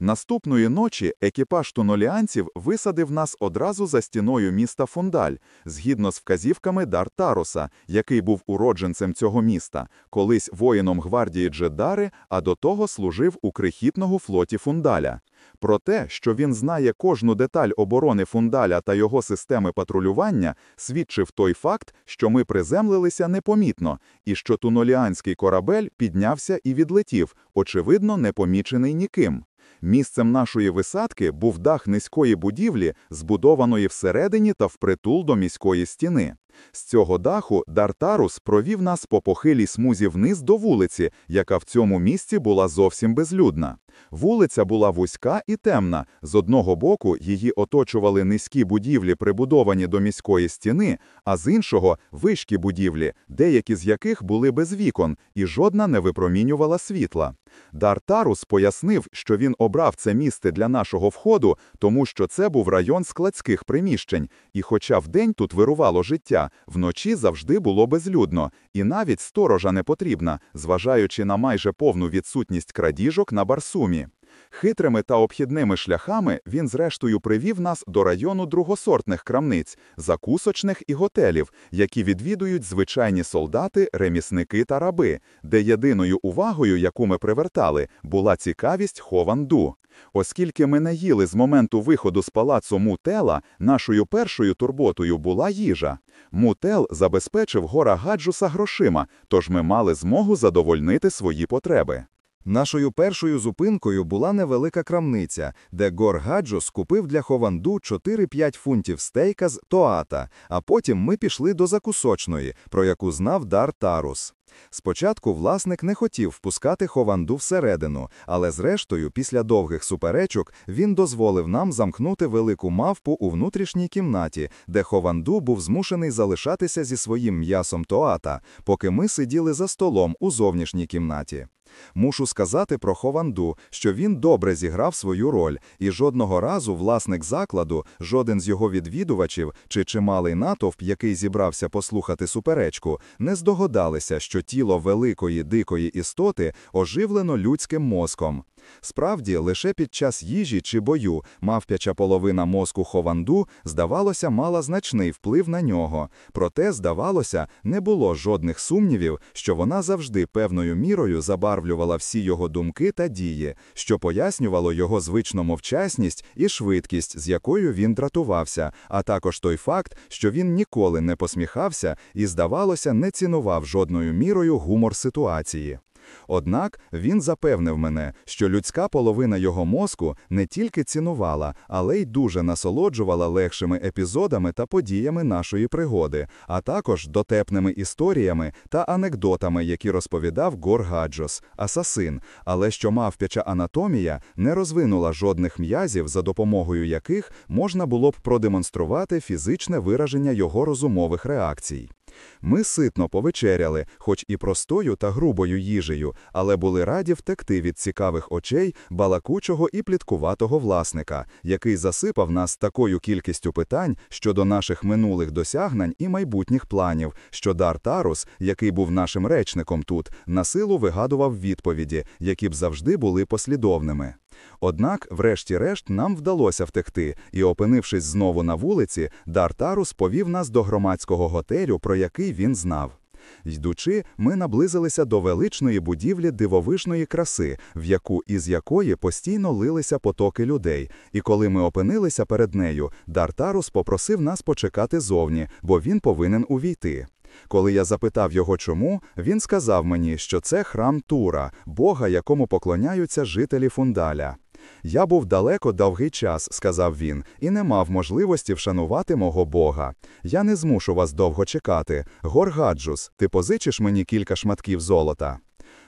Наступної ночі екіпаж туноліанців висадив нас одразу за стіною міста Фундаль, згідно з вказівками Дартаруса, який був уродженцем цього міста, колись воїном гвардії Джедари, а до того служив у крихітного флоті Фундаля. Про те, що він знає кожну деталь оборони Фундаля та його системи патрулювання, свідчив той факт, що ми приземлилися непомітно, і що туноліанський корабель піднявся і відлетів, очевидно, не помічений ніким. Місцем нашої висадки був дах низької будівлі, збудованої всередині та впритул до міської стіни. З цього даху Дартарус провів нас по похилій смузі вниз до вулиці, яка в цьому місці була зовсім безлюдна. Вулиця була вузька і темна. З одного боку її оточували низькі будівлі, прибудовані до міської стіни, а з іншого – вишкі будівлі, деякі з яких були без вікон, і жодна не випромінювала світла. Дартарус пояснив, що він обрав це місце для нашого входу, тому що це був район складських приміщень, і хоча вдень тут вирувало життя, вночі завжди було безлюдно, і навіть сторожа не потрібна, зважаючи на майже повну відсутність крадіжок на Барсумі. Хитрими та обхідними шляхами він зрештою привів нас до району другосортних крамниць, закусочних і готелів, які відвідують звичайні солдати, ремісники та раби, де єдиною увагою, яку ми привертали, була цікавість хованду. Оскільки ми не їли з моменту виходу з палацу Мутела, нашою першою турботою була їжа. Мутел забезпечив гора Гаджуса грошима, тож ми мали змогу задовольнити свої потреби. Нашою першою зупинкою була невелика крамниця, де Гор Гаджус купив для Хованду 4-5 фунтів стейка з Тоата, а потім ми пішли до закусочної, про яку знав Дар Тарус. Спочатку власник не хотів впускати Хованду всередину, але зрештою, після довгих суперечок, він дозволив нам замкнути велику мавпу у внутрішній кімнаті, де Хованду був змушений залишатися зі своїм м'ясом Тоата, поки ми сиділи за столом у зовнішній кімнаті. Мушу сказати про Хованду, що він добре зіграв свою роль, і жодного разу власник закладу, жоден з його відвідувачів чи чималий натовп, який зібрався послухати суперечку, не здогадалися, що тіло великої дикої істоти оживлено людським мозком. Справді, лише під час їжі чи бою мавпяча половина мозку Хованду, здавалося, мала значний вплив на нього. Проте, здавалося, не було жодних сумнівів, що вона завжди певною мірою забарвлювала всі його думки та дії, що пояснювало його звичну мовчасність і швидкість, з якою він дратувався, а також той факт, що він ніколи не посміхався і, здавалося, не цінував жодною мірою гумор ситуації. Однак він запевнив мене, що людська половина його мозку не тільки цінувала, але й дуже насолоджувала легшими епізодами та подіями нашої пригоди, а також дотепними історіями та анекдотами, які розповідав Гор Гаджос, асасин, але що мавпяча анатомія не розвинула жодних м'язів, за допомогою яких можна було б продемонструвати фізичне вираження його розумових реакцій. Ми ситно повечеряли, хоч і простою та грубою їжею, але були раді втекти від цікавих очей балакучого і пліткуватого власника, який засипав нас такою кількістю питань щодо наших минулих досягнень і майбутніх планів, що Дар Тарус, який був нашим речником тут, на силу вигадував відповіді, які б завжди були послідовними. Однак, врешті-решт, нам вдалося втекти, і, опинившись знову на вулиці, Дартарус повів нас до громадського готелю, про який він знав. Йдучи, ми наблизилися до величної будівлі дивовижної краси, в яку із якої постійно лилися потоки людей. І коли ми опинилися перед нею, Дартарус попросив нас почекати зовні, бо він повинен увійти. Коли я запитав його чому, він сказав мені, що це храм Тура, бога, якому поклоняються жителі Фундаля. Я був далеко довгий час, сказав він, і не мав можливості вшанувати мого бога. Я не змушу вас довго чекати. Горгаджус, ти позичиш мені кілька шматків золота.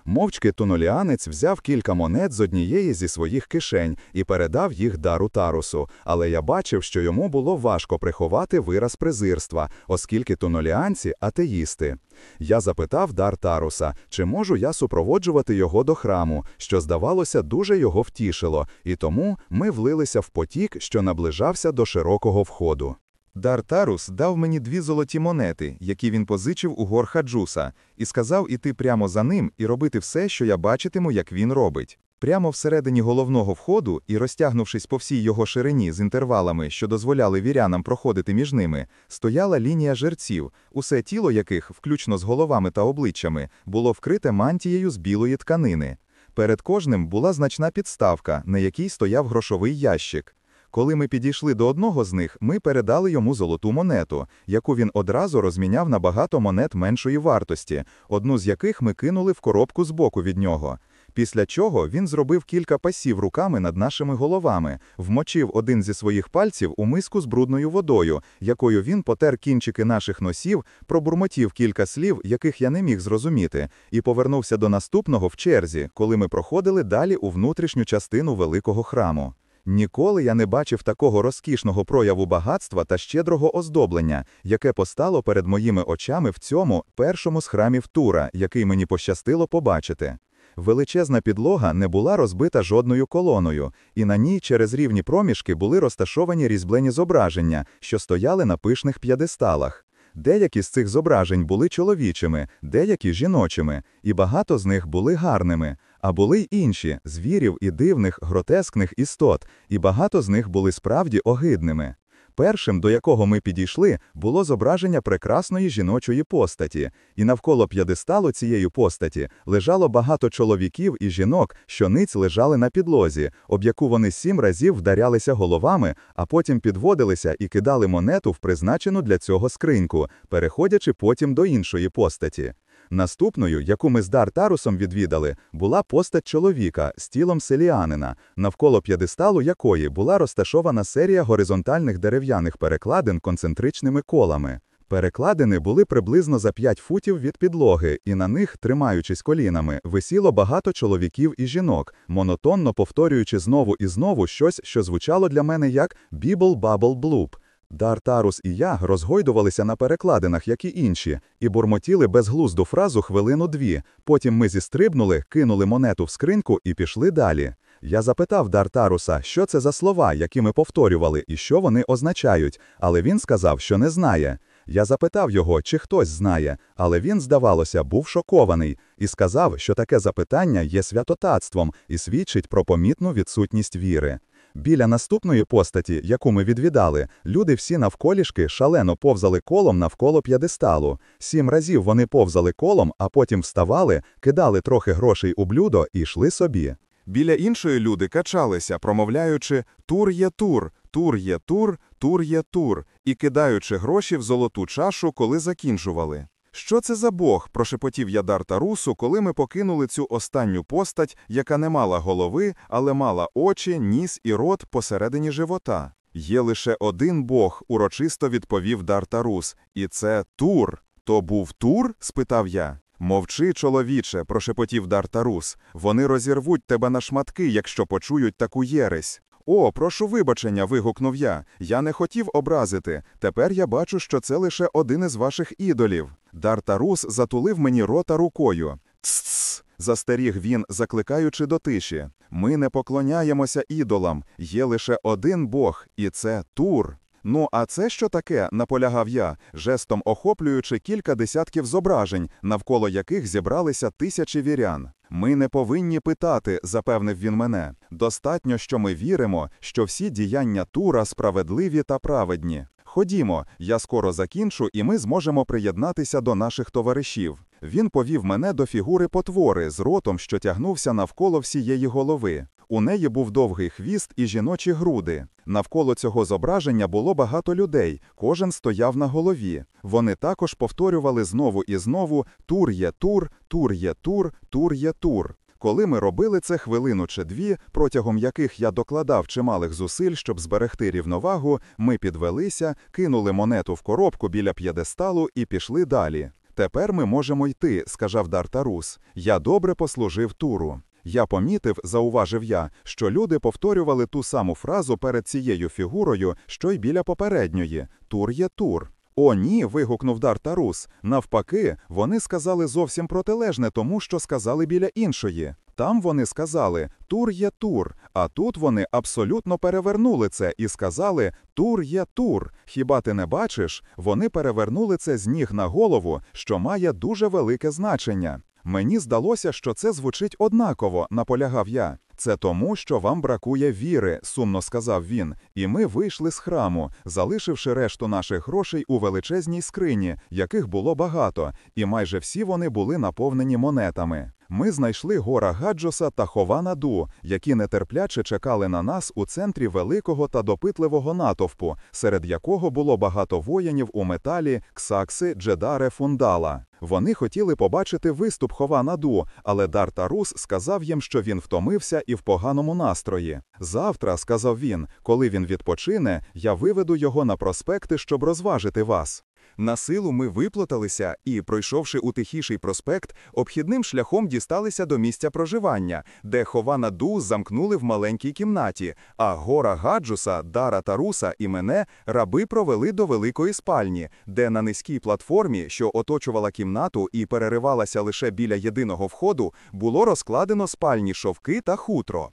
Мовчки туноліанець взяв кілька монет з однієї зі своїх кишень і передав їх дару Тарусу, але я бачив, що йому було важко приховати вираз презирства, оскільки туноліанці – атеїсти. Я запитав дар Таруса, чи можу я супроводжувати його до храму, що, здавалося, дуже його втішило, і тому ми влилися в потік, що наближався до широкого входу. Дар Тарус дав мені дві золоті монети, які він позичив у гор Хаджуса, і сказав іти прямо за ним і робити все, що я бачитиму, як він робить. Прямо всередині головного входу і розтягнувшись по всій його ширині з інтервалами, що дозволяли вірянам проходити між ними, стояла лінія жерців, усе тіло яких, включно з головами та обличчями, було вкрите мантією з білої тканини. Перед кожним була значна підставка, на якій стояв грошовий ящик. Коли ми підійшли до одного з них, ми передали йому золоту монету, яку він одразу розміняв на багато монет меншої вартості, одну з яких ми кинули в коробку збоку від нього. Після чого він зробив кілька пасів руками над нашими головами, вмочив один зі своїх пальців у миску з брудною водою, якою він потер кінчики наших носів, пробурмотів кілька слів, яких я не міг зрозуміти, і повернувся до наступного в черзі, коли ми проходили далі у внутрішню частину великого храму. Ніколи я не бачив такого розкішного прояву багатства та щедрого оздоблення, яке постало перед моїми очами в цьому першому з храмів Тура, який мені пощастило побачити. Величезна підлога не була розбита жодною колоною, і на ній через рівні проміжки були розташовані різьблені зображення, що стояли на пишних п'єдесталах. Деякі з цих зображень були чоловічими, деякі жіночими, і багато з них були гарними, а були й інші звірів і дивних, гротескних істот, і багато з них були справді огидними. Першим, до якого ми підійшли, було зображення прекрасної жіночої постаті, і навколо п'єдесталу цієї постаті лежало багато чоловіків і жінок, що ниць лежали на підлозі, об яку вони сім разів вдарялися головами, а потім підводилися і кидали монету в призначену для цього скриньку, переходячи потім до іншої постаті. Наступною, яку ми з Дартарусом відвідали, була постать чоловіка з тілом селеніанина, навколо п'єдесталу якої була розташована серія горизонтальних дерев'яних перекладин концентричними колами. Перекладини були приблизно за 5 футів від підлоги, і на них, тримаючись колінами, висіло багато чоловіків і жінок, монотонно повторюючи знову і знову щось, що звучало для мене як «Бібл бабл блуп». Дартарус і я розгойдувалися на перекладинах, як і інші, і бурмотіли безглузду фразу хвилину-дві. Потім ми зістрибнули, кинули монету в скриньку і пішли далі. Я запитав Дартаруса, що це за слова, які ми повторювали, і що вони означають, але він сказав, що не знає. Я запитав його, чи хтось знає, але він, здавалося, був шокований і сказав, що таке запитання є святотатством і свідчить про помітну відсутність віри. Біля наступної постаті, яку ми відвідали, люди всі навколішки шалено повзали колом навколо п'єдесталу. Сім разів вони повзали колом, а потім вставали, кидали трохи грошей у блюдо і йшли собі. Біля іншої люди качалися, промовляючи «тур є тур», «тур є тур», «тур є тур» і кидаючи гроші в золоту чашу, коли закінчували. Що це за бог? прошепотів я Дартарусу, коли ми покинули цю останню постать, яка не мала голови, але мала очі, ніс і рот посередині живота. Є лише один бог, урочисто відповів Дартарус, і це Тур. То був Тур? спитав я. Мовчи, чоловіче, прошепотів Дартарус. Вони розірвуть тебе на шматки, якщо почують таку єресь. О, прошу вибачення, вигукнув я. Я не хотів образити. Тепер я бачу, що це лише один із ваших ідолів. Дартарус затулив мені рота рукою. Тс, застеріг він, закликаючи до тиші. Ми не поклоняємося ідолам. Є лише один Бог, і це Тур. Ну, а це що таке? наполягав я, жестом охоплюючи кілька десятків зображень, навколо яких зібралися тисячі вірян. Ми не повинні питати, запевнив він мене. Достатньо, що ми віримо, що всі діяння Тура справедливі та праведні. Ходімо, я скоро закінчу, і ми зможемо приєднатися до наших товаришів. Він повів мене до фігури потвори з ротом, що тягнувся навколо всієї голови. У неї був довгий хвіст і жіночі груди. Навколо цього зображення було багато людей, кожен стояв на голові. Вони також повторювали знову і знову тур є тур, тур є тур, тур є тур. Коли ми робили це хвилину чи дві, протягом яких я докладав чималих зусиль, щоб зберегти рівновагу, ми підвелися, кинули монету в коробку біля п'єдесталу і пішли далі. Тепер ми можемо йти, сказав Дартарус. Я добре послужив туру. Я помітив, зауважив я, що люди повторювали ту саму фразу перед цією фігурою, що й біля попередньої тур є тур. О, ні. вигукнув Дартарус. Навпаки, вони сказали зовсім протилежне тому, що сказали біля іншої. Там вони сказали тур є тур, а тут вони абсолютно перевернули це і сказали тур є тур. Хіба ти не бачиш? Вони перевернули це з ніг на голову, що має дуже велике значення. Мені здалося, що це звучить однаково, наполягав я. Це тому, що вам бракує віри, сумно сказав він, і ми вийшли з храму, залишивши решту наших грошей у величезній скрині, яких було багато, і майже всі вони були наповнені монетами. Ми знайшли гора Гаджоса та Хованаду, які нетерпляче чекали на нас у центрі великого та допитливого натовпу, серед якого було багато воїнів у металі, ксакси, джедаре, фундала. Вони хотіли побачити виступ Хованаду, але Дар Тарус сказав їм, що він втомився і в поганому настрої. Завтра, сказав він, коли він відпочине, я виведу його на проспекти, щоб розважити вас. На силу ми виплуталися і, пройшовши у тихіший проспект, обхідним шляхом дісталися до місця проживання, де Хована Ду замкнули в маленькій кімнаті, а гора Гаджуса, Дара Таруса і мене раби провели до великої спальні, де на низькій платформі, що оточувала кімнату і переривалася лише біля єдиного входу, було розкладено спальні шовки та хутро.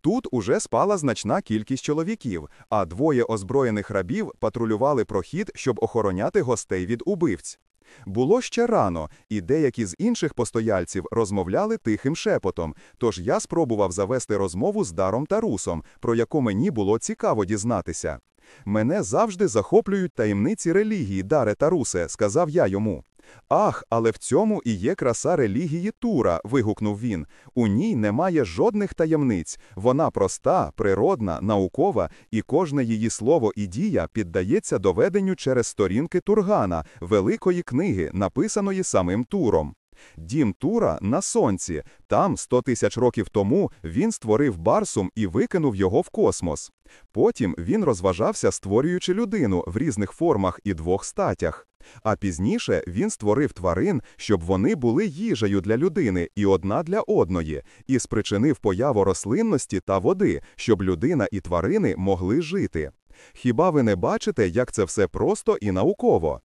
Тут уже спала значна кількість чоловіків, а двоє озброєних рабів патрулювали прохід, щоб охороняти гостей від убивць. Було ще рано, і деякі з інших постояльців розмовляли тихим шепотом, тож я спробував завести розмову з Даром та Русом, про яку мені було цікаво дізнатися. Мене завжди захоплюють таємниці релігії, Даре та Русе, сказав я йому. Ах, але в цьому і є краса релігії Тура, вигукнув він. У ній немає жодних таємниць. Вона проста, природна, наукова, і кожне її слово і дія піддається доведенню через сторінки Тургана, великої книги, написаної самим Туром. Дім Тура на сонці. Там, сто тисяч років тому, він створив Барсум і викинув його в космос. Потім він розважався, створюючи людину в різних формах і двох статях. А пізніше він створив тварин, щоб вони були їжею для людини і одна для одної, і спричинив появу рослинності та води, щоб людина і тварини могли жити. Хіба ви не бачите, як це все просто і науково?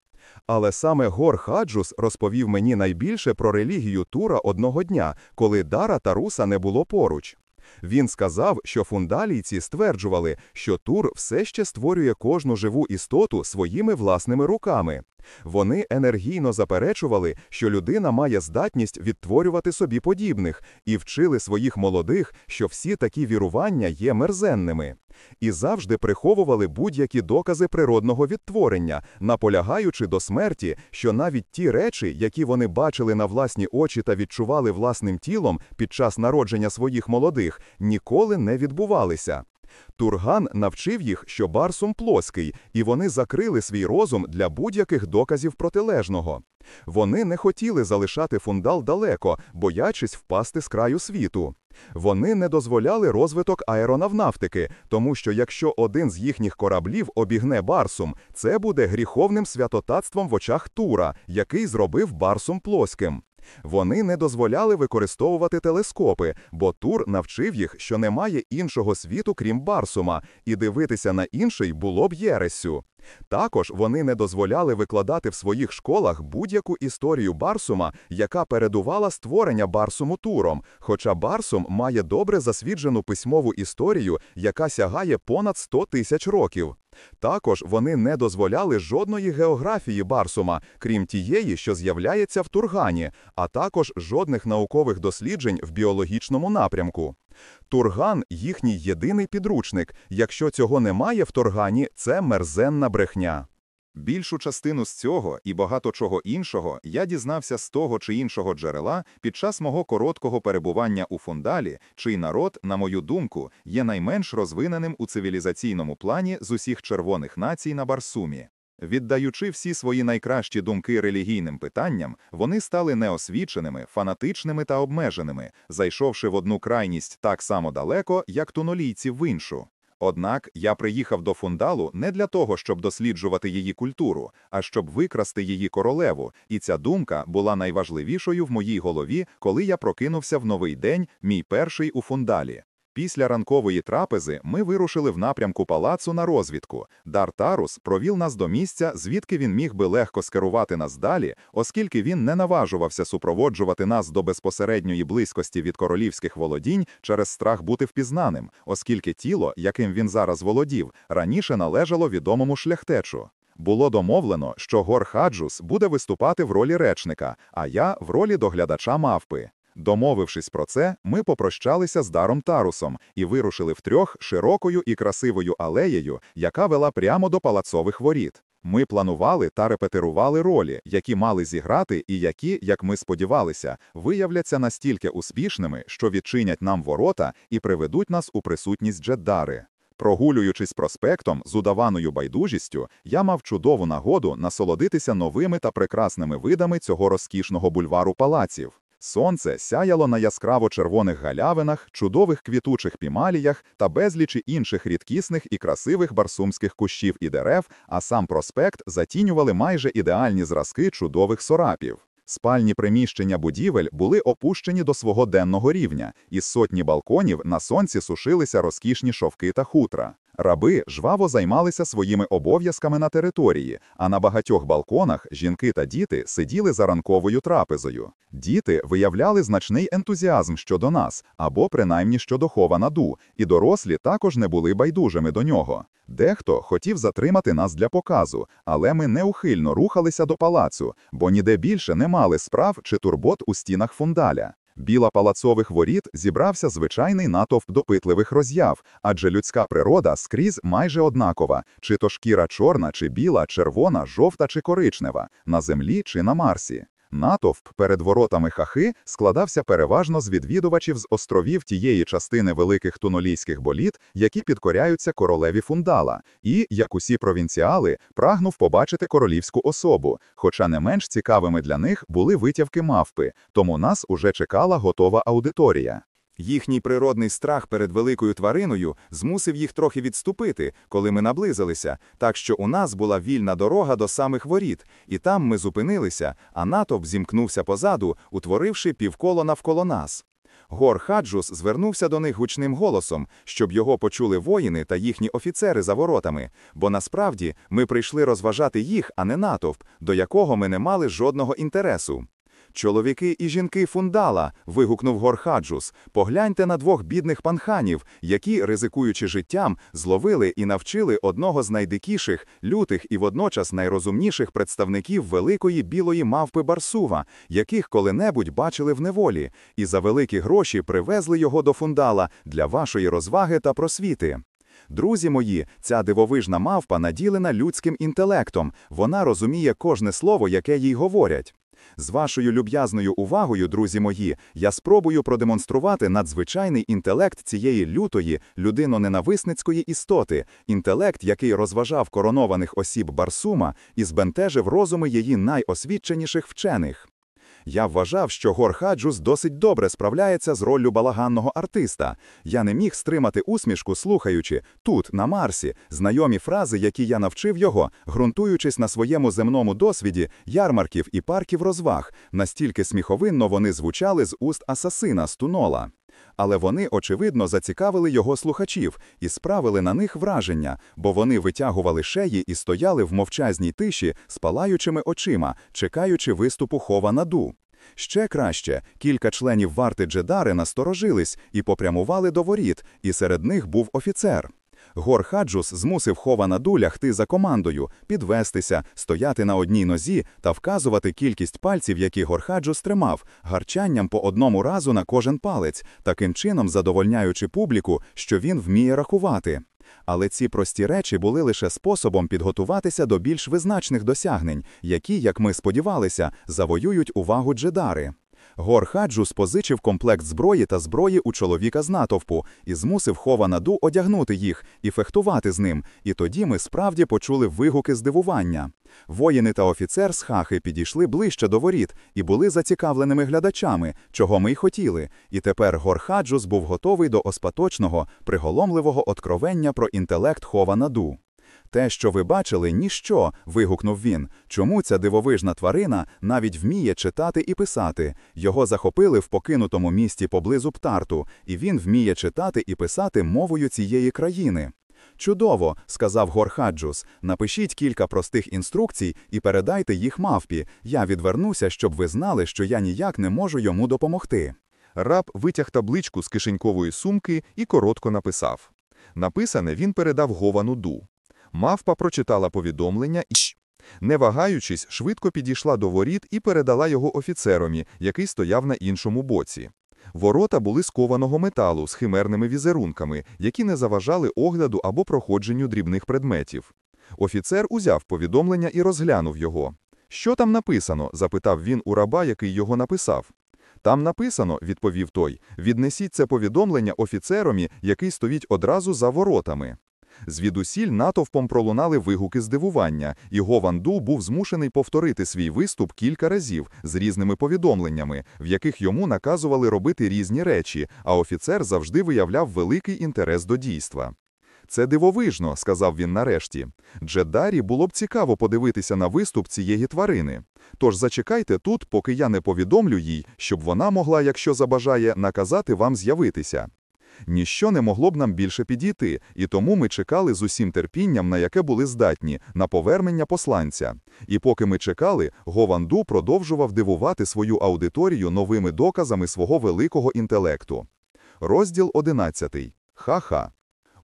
Але саме Гор Хаджус розповів мені найбільше про релігію Тура одного дня, коли Дара та Руса не було поруч. Він сказав, що фундалійці стверджували, що Тур все ще створює кожну живу істоту своїми власними руками. Вони енергійно заперечували, що людина має здатність відтворювати собі подібних, і вчили своїх молодих, що всі такі вірування є мерзенними. І завжди приховували будь-які докази природного відтворення, наполягаючи до смерті, що навіть ті речі, які вони бачили на власні очі та відчували власним тілом під час народження своїх молодих, ніколи не відбувалися. Турган навчив їх, що Барсум плоский, і вони закрили свій розум для будь-яких доказів протилежного. Вони не хотіли залишати фундал далеко, боячись впасти з краю світу. Вони не дозволяли розвиток аеронавнавтики, тому що якщо один з їхніх кораблів обігне Барсум, це буде гріховним святотатством в очах Тура, який зробив Барсум плоским. Вони не дозволяли використовувати телескопи, бо Тур навчив їх, що немає іншого світу, крім Барсума, і дивитися на інший було б єресю. Також вони не дозволяли викладати в своїх школах будь-яку історію Барсума, яка передувала створення Барсуму Туром, хоча Барсум має добре засвіджену письмову історію, яка сягає понад 100 тисяч років. Також вони не дозволяли жодної географії Барсума, крім тієї, що з'являється в Тургані, а також жодних наукових досліджень в біологічному напрямку. Турган їхній єдиний підручник. Якщо цього немає в Тургані, це мерзенна брехня. Більшу частину з цього і багато чого іншого я дізнався з того чи іншого джерела під час мого короткого перебування у фундалі, чий народ, на мою думку, є найменш розвиненим у цивілізаційному плані з усіх червоних націй на Барсумі. Віддаючи всі свої найкращі думки релігійним питанням, вони стали неосвіченими, фанатичними та обмеженими, зайшовши в одну крайність так само далеко, як тунолійці в іншу. Однак я приїхав до фундалу не для того, щоб досліджувати її культуру, а щоб викрасти її королеву, і ця думка була найважливішою в моїй голові, коли я прокинувся в новий день, мій перший у фундалі. Після ранкової трапези ми вирушили в напрямку палацу на розвідку. Дар Тарус провів нас до місця, звідки він міг би легко скерувати нас далі, оскільки він не наважувався супроводжувати нас до безпосередньої близькості від королівських володінь через страх бути впізнаним, оскільки тіло, яким він зараз володів, раніше належало відомому шляхтечу. Було домовлено, що Гор Хаджус буде виступати в ролі речника, а я в ролі доглядача мавпи. Домовившись про це, ми попрощалися з Даром Тарусом і вирушили втрьох широкою і красивою алеєю, яка вела прямо до палацових воріт. Ми планували та репетирували ролі, які мали зіграти і які, як ми сподівалися, виявляться настільки успішними, що відчинять нам ворота і приведуть нас у присутність Джеддари. Прогулюючись проспектом з удаваною байдужістю, я мав чудову нагоду насолодитися новими та прекрасними видами цього розкішного бульвару палаців. Сонце сяяло на яскраво червоних галявинах, чудових квітучих пімаліях та безлічі інших рідкісних і красивих барсумських кущів і дерев, а сам проспект затінювали майже ідеальні зразки чудових сорапів. Спальні приміщення будівель були опущені до свого денного рівня, із сотні балконів на сонці сушилися розкішні шовки та хутра. Раби жваво займалися своїми обов'язками на території, а на багатьох балконах жінки та діти сиділи за ранковою трапезою. Діти виявляли значний ентузіазм щодо нас, або принаймні щодо Хованаду, і дорослі також не були байдужими до нього. Дехто хотів затримати нас для показу, але ми неухильно рухалися до палацу, бо ніде більше не мали справ чи турбот у стінах фундаля. Біла палацових воріт зібрався звичайний натовп допитливих роз'яв, адже людська природа скрізь майже однакова, чи то шкіра чорна, чи біла, червона, жовта чи коричнева, на землі чи на Марсі. Натовп перед воротами хахи складався переважно з відвідувачів з островів тієї частини великих тунолійських боліт, які підкоряються королеві фундала, і, як усі провінціали, прагнув побачити королівську особу, хоча не менш цікавими для них були витявки мавпи, тому нас уже чекала готова аудиторія. Їхній природний страх перед великою твариною змусив їх трохи відступити, коли ми наблизилися, так що у нас була вільна дорога до самих воріт, і там ми зупинилися, а натовп зімкнувся позаду, утворивши півколо навколо нас. Гор Хаджус звернувся до них гучним голосом, щоб його почули воїни та їхні офіцери за воротами, бо насправді ми прийшли розважати їх, а не натовп, до якого ми не мали жодного інтересу. Чоловіки і жінки фундала, вигукнув Горхаджус, погляньте на двох бідних панханів, які, ризикуючи життям, зловили і навчили одного з найдикіших, лютих і водночас найрозумніших представників великої білої мавпи Барсува, яких коли-небудь бачили в неволі, і за великі гроші привезли його до фундала для вашої розваги та просвіти. Друзі мої, ця дивовижна мавпа наділена людським інтелектом, вона розуміє кожне слово, яке їй говорять. З вашою люб'язною увагою, друзі мої, я спробую продемонструвати надзвичайний інтелект цієї лютої, людино-ненависницької істоти, інтелект, який розважав коронованих осіб Барсума і збентежив розуми її найосвідченіших вчених. Я вважав, що Гор Хаджус досить добре справляється з роллю балаганного артиста. Я не міг стримати усмішку, слухаючи тут, на Марсі, знайомі фрази, які я навчив його, ґрунтуючись на своєму земному досвіді ярмарків і парків розваг, настільки сміховинно вони звучали з уст асасина Стунола. Але вони, очевидно, зацікавили його слухачів і справили на них враження, бо вони витягували шеї і стояли в мовчазній тиші з палаючими очима, чекаючи виступу хова наду. Ще краще, кілька членів варти Джедари насторожились і попрямували до воріт, і серед них був офіцер. Гор Хаджус змусив Хованаду лягти за командою, підвестися, стояти на одній нозі та вказувати кількість пальців, які Горхаджус тримав, гарчанням по одному разу на кожен палець, таким чином задовольняючи публіку, що він вміє рахувати. Але ці прості речі були лише способом підготуватися до більш визначних досягнень, які, як ми сподівалися, завоюють увагу Джедари. Гор Хаджус позичив комплект зброї та зброї у чоловіка з натовпу і змусив Хованаду одягнути їх і фехтувати з ним, і тоді ми справді почули вигуки здивування. Воїни та офіцер з хахи підійшли ближче до воріт і були зацікавленими глядачами, чого ми й хотіли, і тепер Гор Хаджус був готовий до остаточного, приголомливого откровення про інтелект Хованаду. Те, що ви бачили, ніщо. вигукнув він. Чому ця дивовижна тварина навіть вміє читати і писати? Його захопили в покинутому місті поблизу Птарту, і він вміє читати і писати мовою цієї країни. Чудово, сказав Горхаджус. Напишіть кілька простих інструкцій і передайте їх мавпі. Я відвернуся, щоб ви знали, що я ніяк не можу йому допомогти. Раб витяг табличку з кишенькової сумки і коротко написав. Написане він передав Говану Ду. Мавпа прочитала повідомлення і Не вагаючись, швидко підійшла до воріт і передала його офіцерові, який стояв на іншому боці. Ворота були з кованого металу з химерними візерунками, які не заважали огляду або проходженню дрібних предметів. Офіцер узяв повідомлення і розглянув його. Що там написано? запитав він у раба, який його написав. Там написано, відповів той, віднесіть це повідомлення офіцеромі, який стоїть одразу за воротами. Звідусіль натовпом пролунали вигуки здивування, і Гованду був змушений повторити свій виступ кілька разів з різними повідомленнями, в яких йому наказували робити різні речі, а офіцер завжди виявляв великий інтерес до дійства. Це дивовижно, сказав він нарешті. Джедарі було б цікаво подивитися на виступ цієї тварини. Тож зачекайте тут, поки я не повідомлю їй, щоб вона могла, якщо забажає, наказати вам з'явитися. Ніщо не могло б нам більше підійти, і тому ми чекали з усім терпінням, на яке були здатні, на повернення посланця. І поки ми чекали, Гованду продовжував дивувати свою аудиторію новими доказами свого великого інтелекту. Розділ 11. Ха-ха.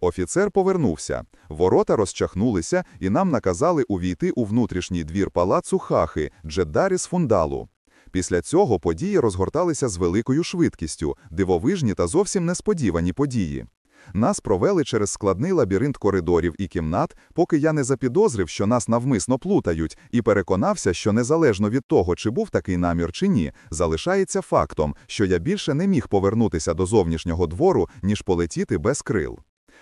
Офіцер повернувся. Ворота розчахнулися, і нам наказали увійти у внутрішній двір палацу Хахи, Джеддаріс Фундалу. Після цього події розгорталися з великою швидкістю, дивовижні та зовсім несподівані події. Нас провели через складний лабіринт коридорів і кімнат, поки я не запідозрив, що нас навмисно плутають, і переконався, що незалежно від того, чи був такий намір чи ні, залишається фактом, що я більше не міг повернутися до зовнішнього двору, ніж полетіти без крил.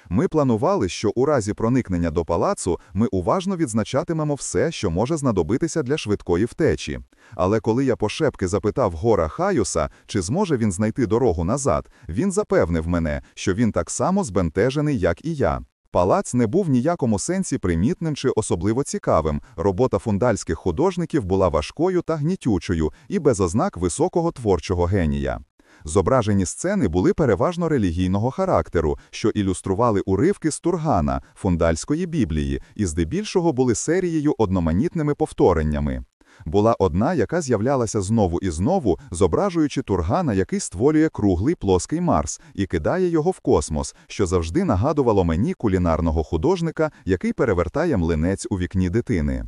Ми планували, що у разі проникнення до палацу ми уважно відзначатимемо все, що може знадобитися для швидкої втечі. Але коли я пошепки запитав гора Хаюса, чи зможе він знайти дорогу назад, він запевнив мене, що він так само збентежений, як і я. Палац не був ніякому сенсі примітним чи особливо цікавим. Робота фундальських художників була важкою та гнітючою і без ознак високого творчого генія. Зображені сцени були переважно релігійного характеру, що ілюстрували уривки з Тургана, фундальської біблії, і здебільшого були серією одноманітними повтореннями. Була одна, яка з'являлася знову і знову, зображуючи Тургана, який створює круглий плоский Марс і кидає його в космос, що завжди нагадувало мені кулінарного художника, який перевертає млинець у вікні дитини.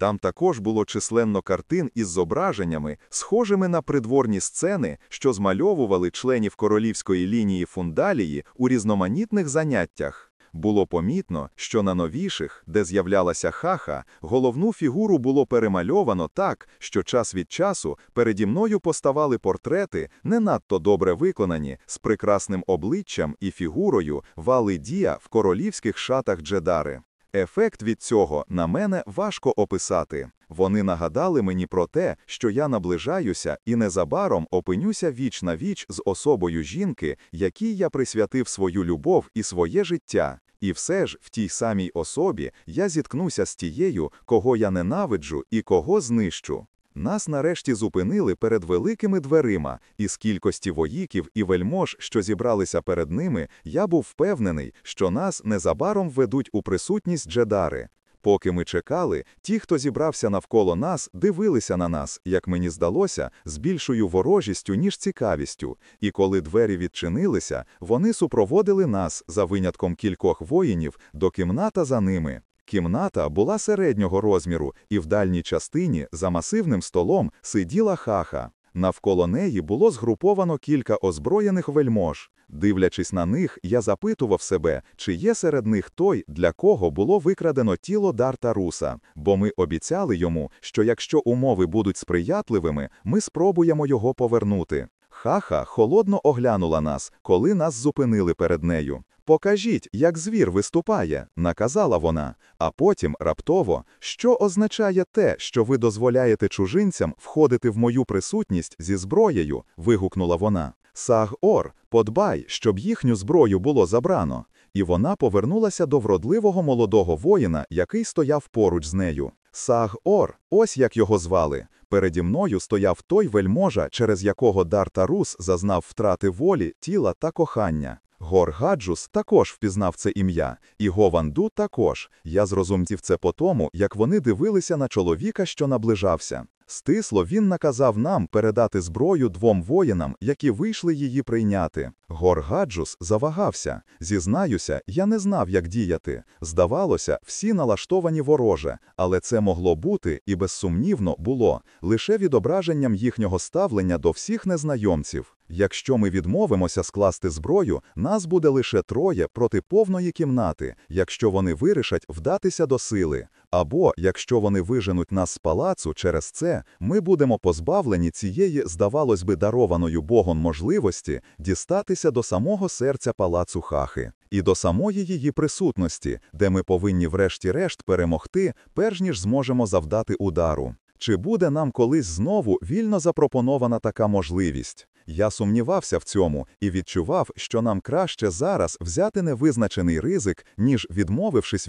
Там також було численно картин із зображеннями, схожими на придворні сцени, що змальовували членів королівської лінії фундалії у різноманітних заняттях. Було помітно, що на новіших, де з'являлася хаха, головну фігуру було перемальовано так, що час від часу переді мною поставали портрети, не надто добре виконані, з прекрасним обличчям і фігурою вали Дія в королівських шатах Джедари. Ефект від цього на мене важко описати. Вони нагадали мені про те, що я наближаюся і незабаром опинюся віч на віч з особою жінки, якій я присвятив свою любов і своє життя. І все ж в тій самій особі я зіткнуся з тією, кого я ненавиджу і кого знищу. Нас нарешті зупинили перед великими дверима, і з кількості воїків і вельмож, що зібралися перед ними, я був впевнений, що нас незабаром ведуть у присутність Джедари. Поки ми чекали, ті, хто зібрався навколо нас, дивилися на нас, як мені здалося, з більшою ворожістю, ніж цікавістю, і коли двері відчинилися, вони супроводили нас, за винятком кількох воїнів, до кімната за ними. Кімната була середнього розміру, і в дальній частині, за масивним столом, сиділа хаха. Навколо неї було згруповано кілька озброєних вельмож. Дивлячись на них, я запитував себе, чи є серед них той, для кого було викрадено тіло Дарта Руса, бо ми обіцяли йому, що якщо умови будуть сприятливими, ми спробуємо його повернути. Хаха холодно оглянула нас, коли нас зупинили перед нею. Покажіть, як звір виступає, наказала вона, а потім раптово, що означає те, що ви дозволяєте чужинцям входити в мою присутність зі зброєю, вигукнула вона. Саг-Ор, подбай, щоб їхню зброю було забрано. І вона повернулася до вродливого молодого воїна, який стояв поруч з нею. Саг-Ор, ось як його звали. Переді мною стояв той вельможа, через якого Дар Тарус зазнав втрати волі, тіла та кохання. Гор Гаджус також впізнав це ім'я, і Гованду також. Я зрозумів це по тому, як вони дивилися на чоловіка, що наближався. Стисло він наказав нам передати зброю двом воїнам, які вийшли її прийняти. Горгаджус завагався. Зізнаюся, я не знав, як діяти. Здавалося, всі налаштовані вороже, але це могло бути і безсумнівно було лише відображенням їхнього ставлення до всіх незнайомців. Якщо ми відмовимося скласти зброю, нас буде лише троє проти повної кімнати, якщо вони вирішать вдатися до сили. Або, якщо вони виженуть нас з палацу через це, ми будемо позбавлені цієї, здавалось би, дарованою Богом можливості дістатися до самого серця палацу Хахи і до самої її присутності, де ми повинні врешті-решт перемогти, перш ніж зможемо завдати удару. Чи буде нам колись знову вільно запропонована така можливість? Я сумнівався в цьому і відчував, що нам краще зараз взяти невизначений ризик, ніж відмовившись від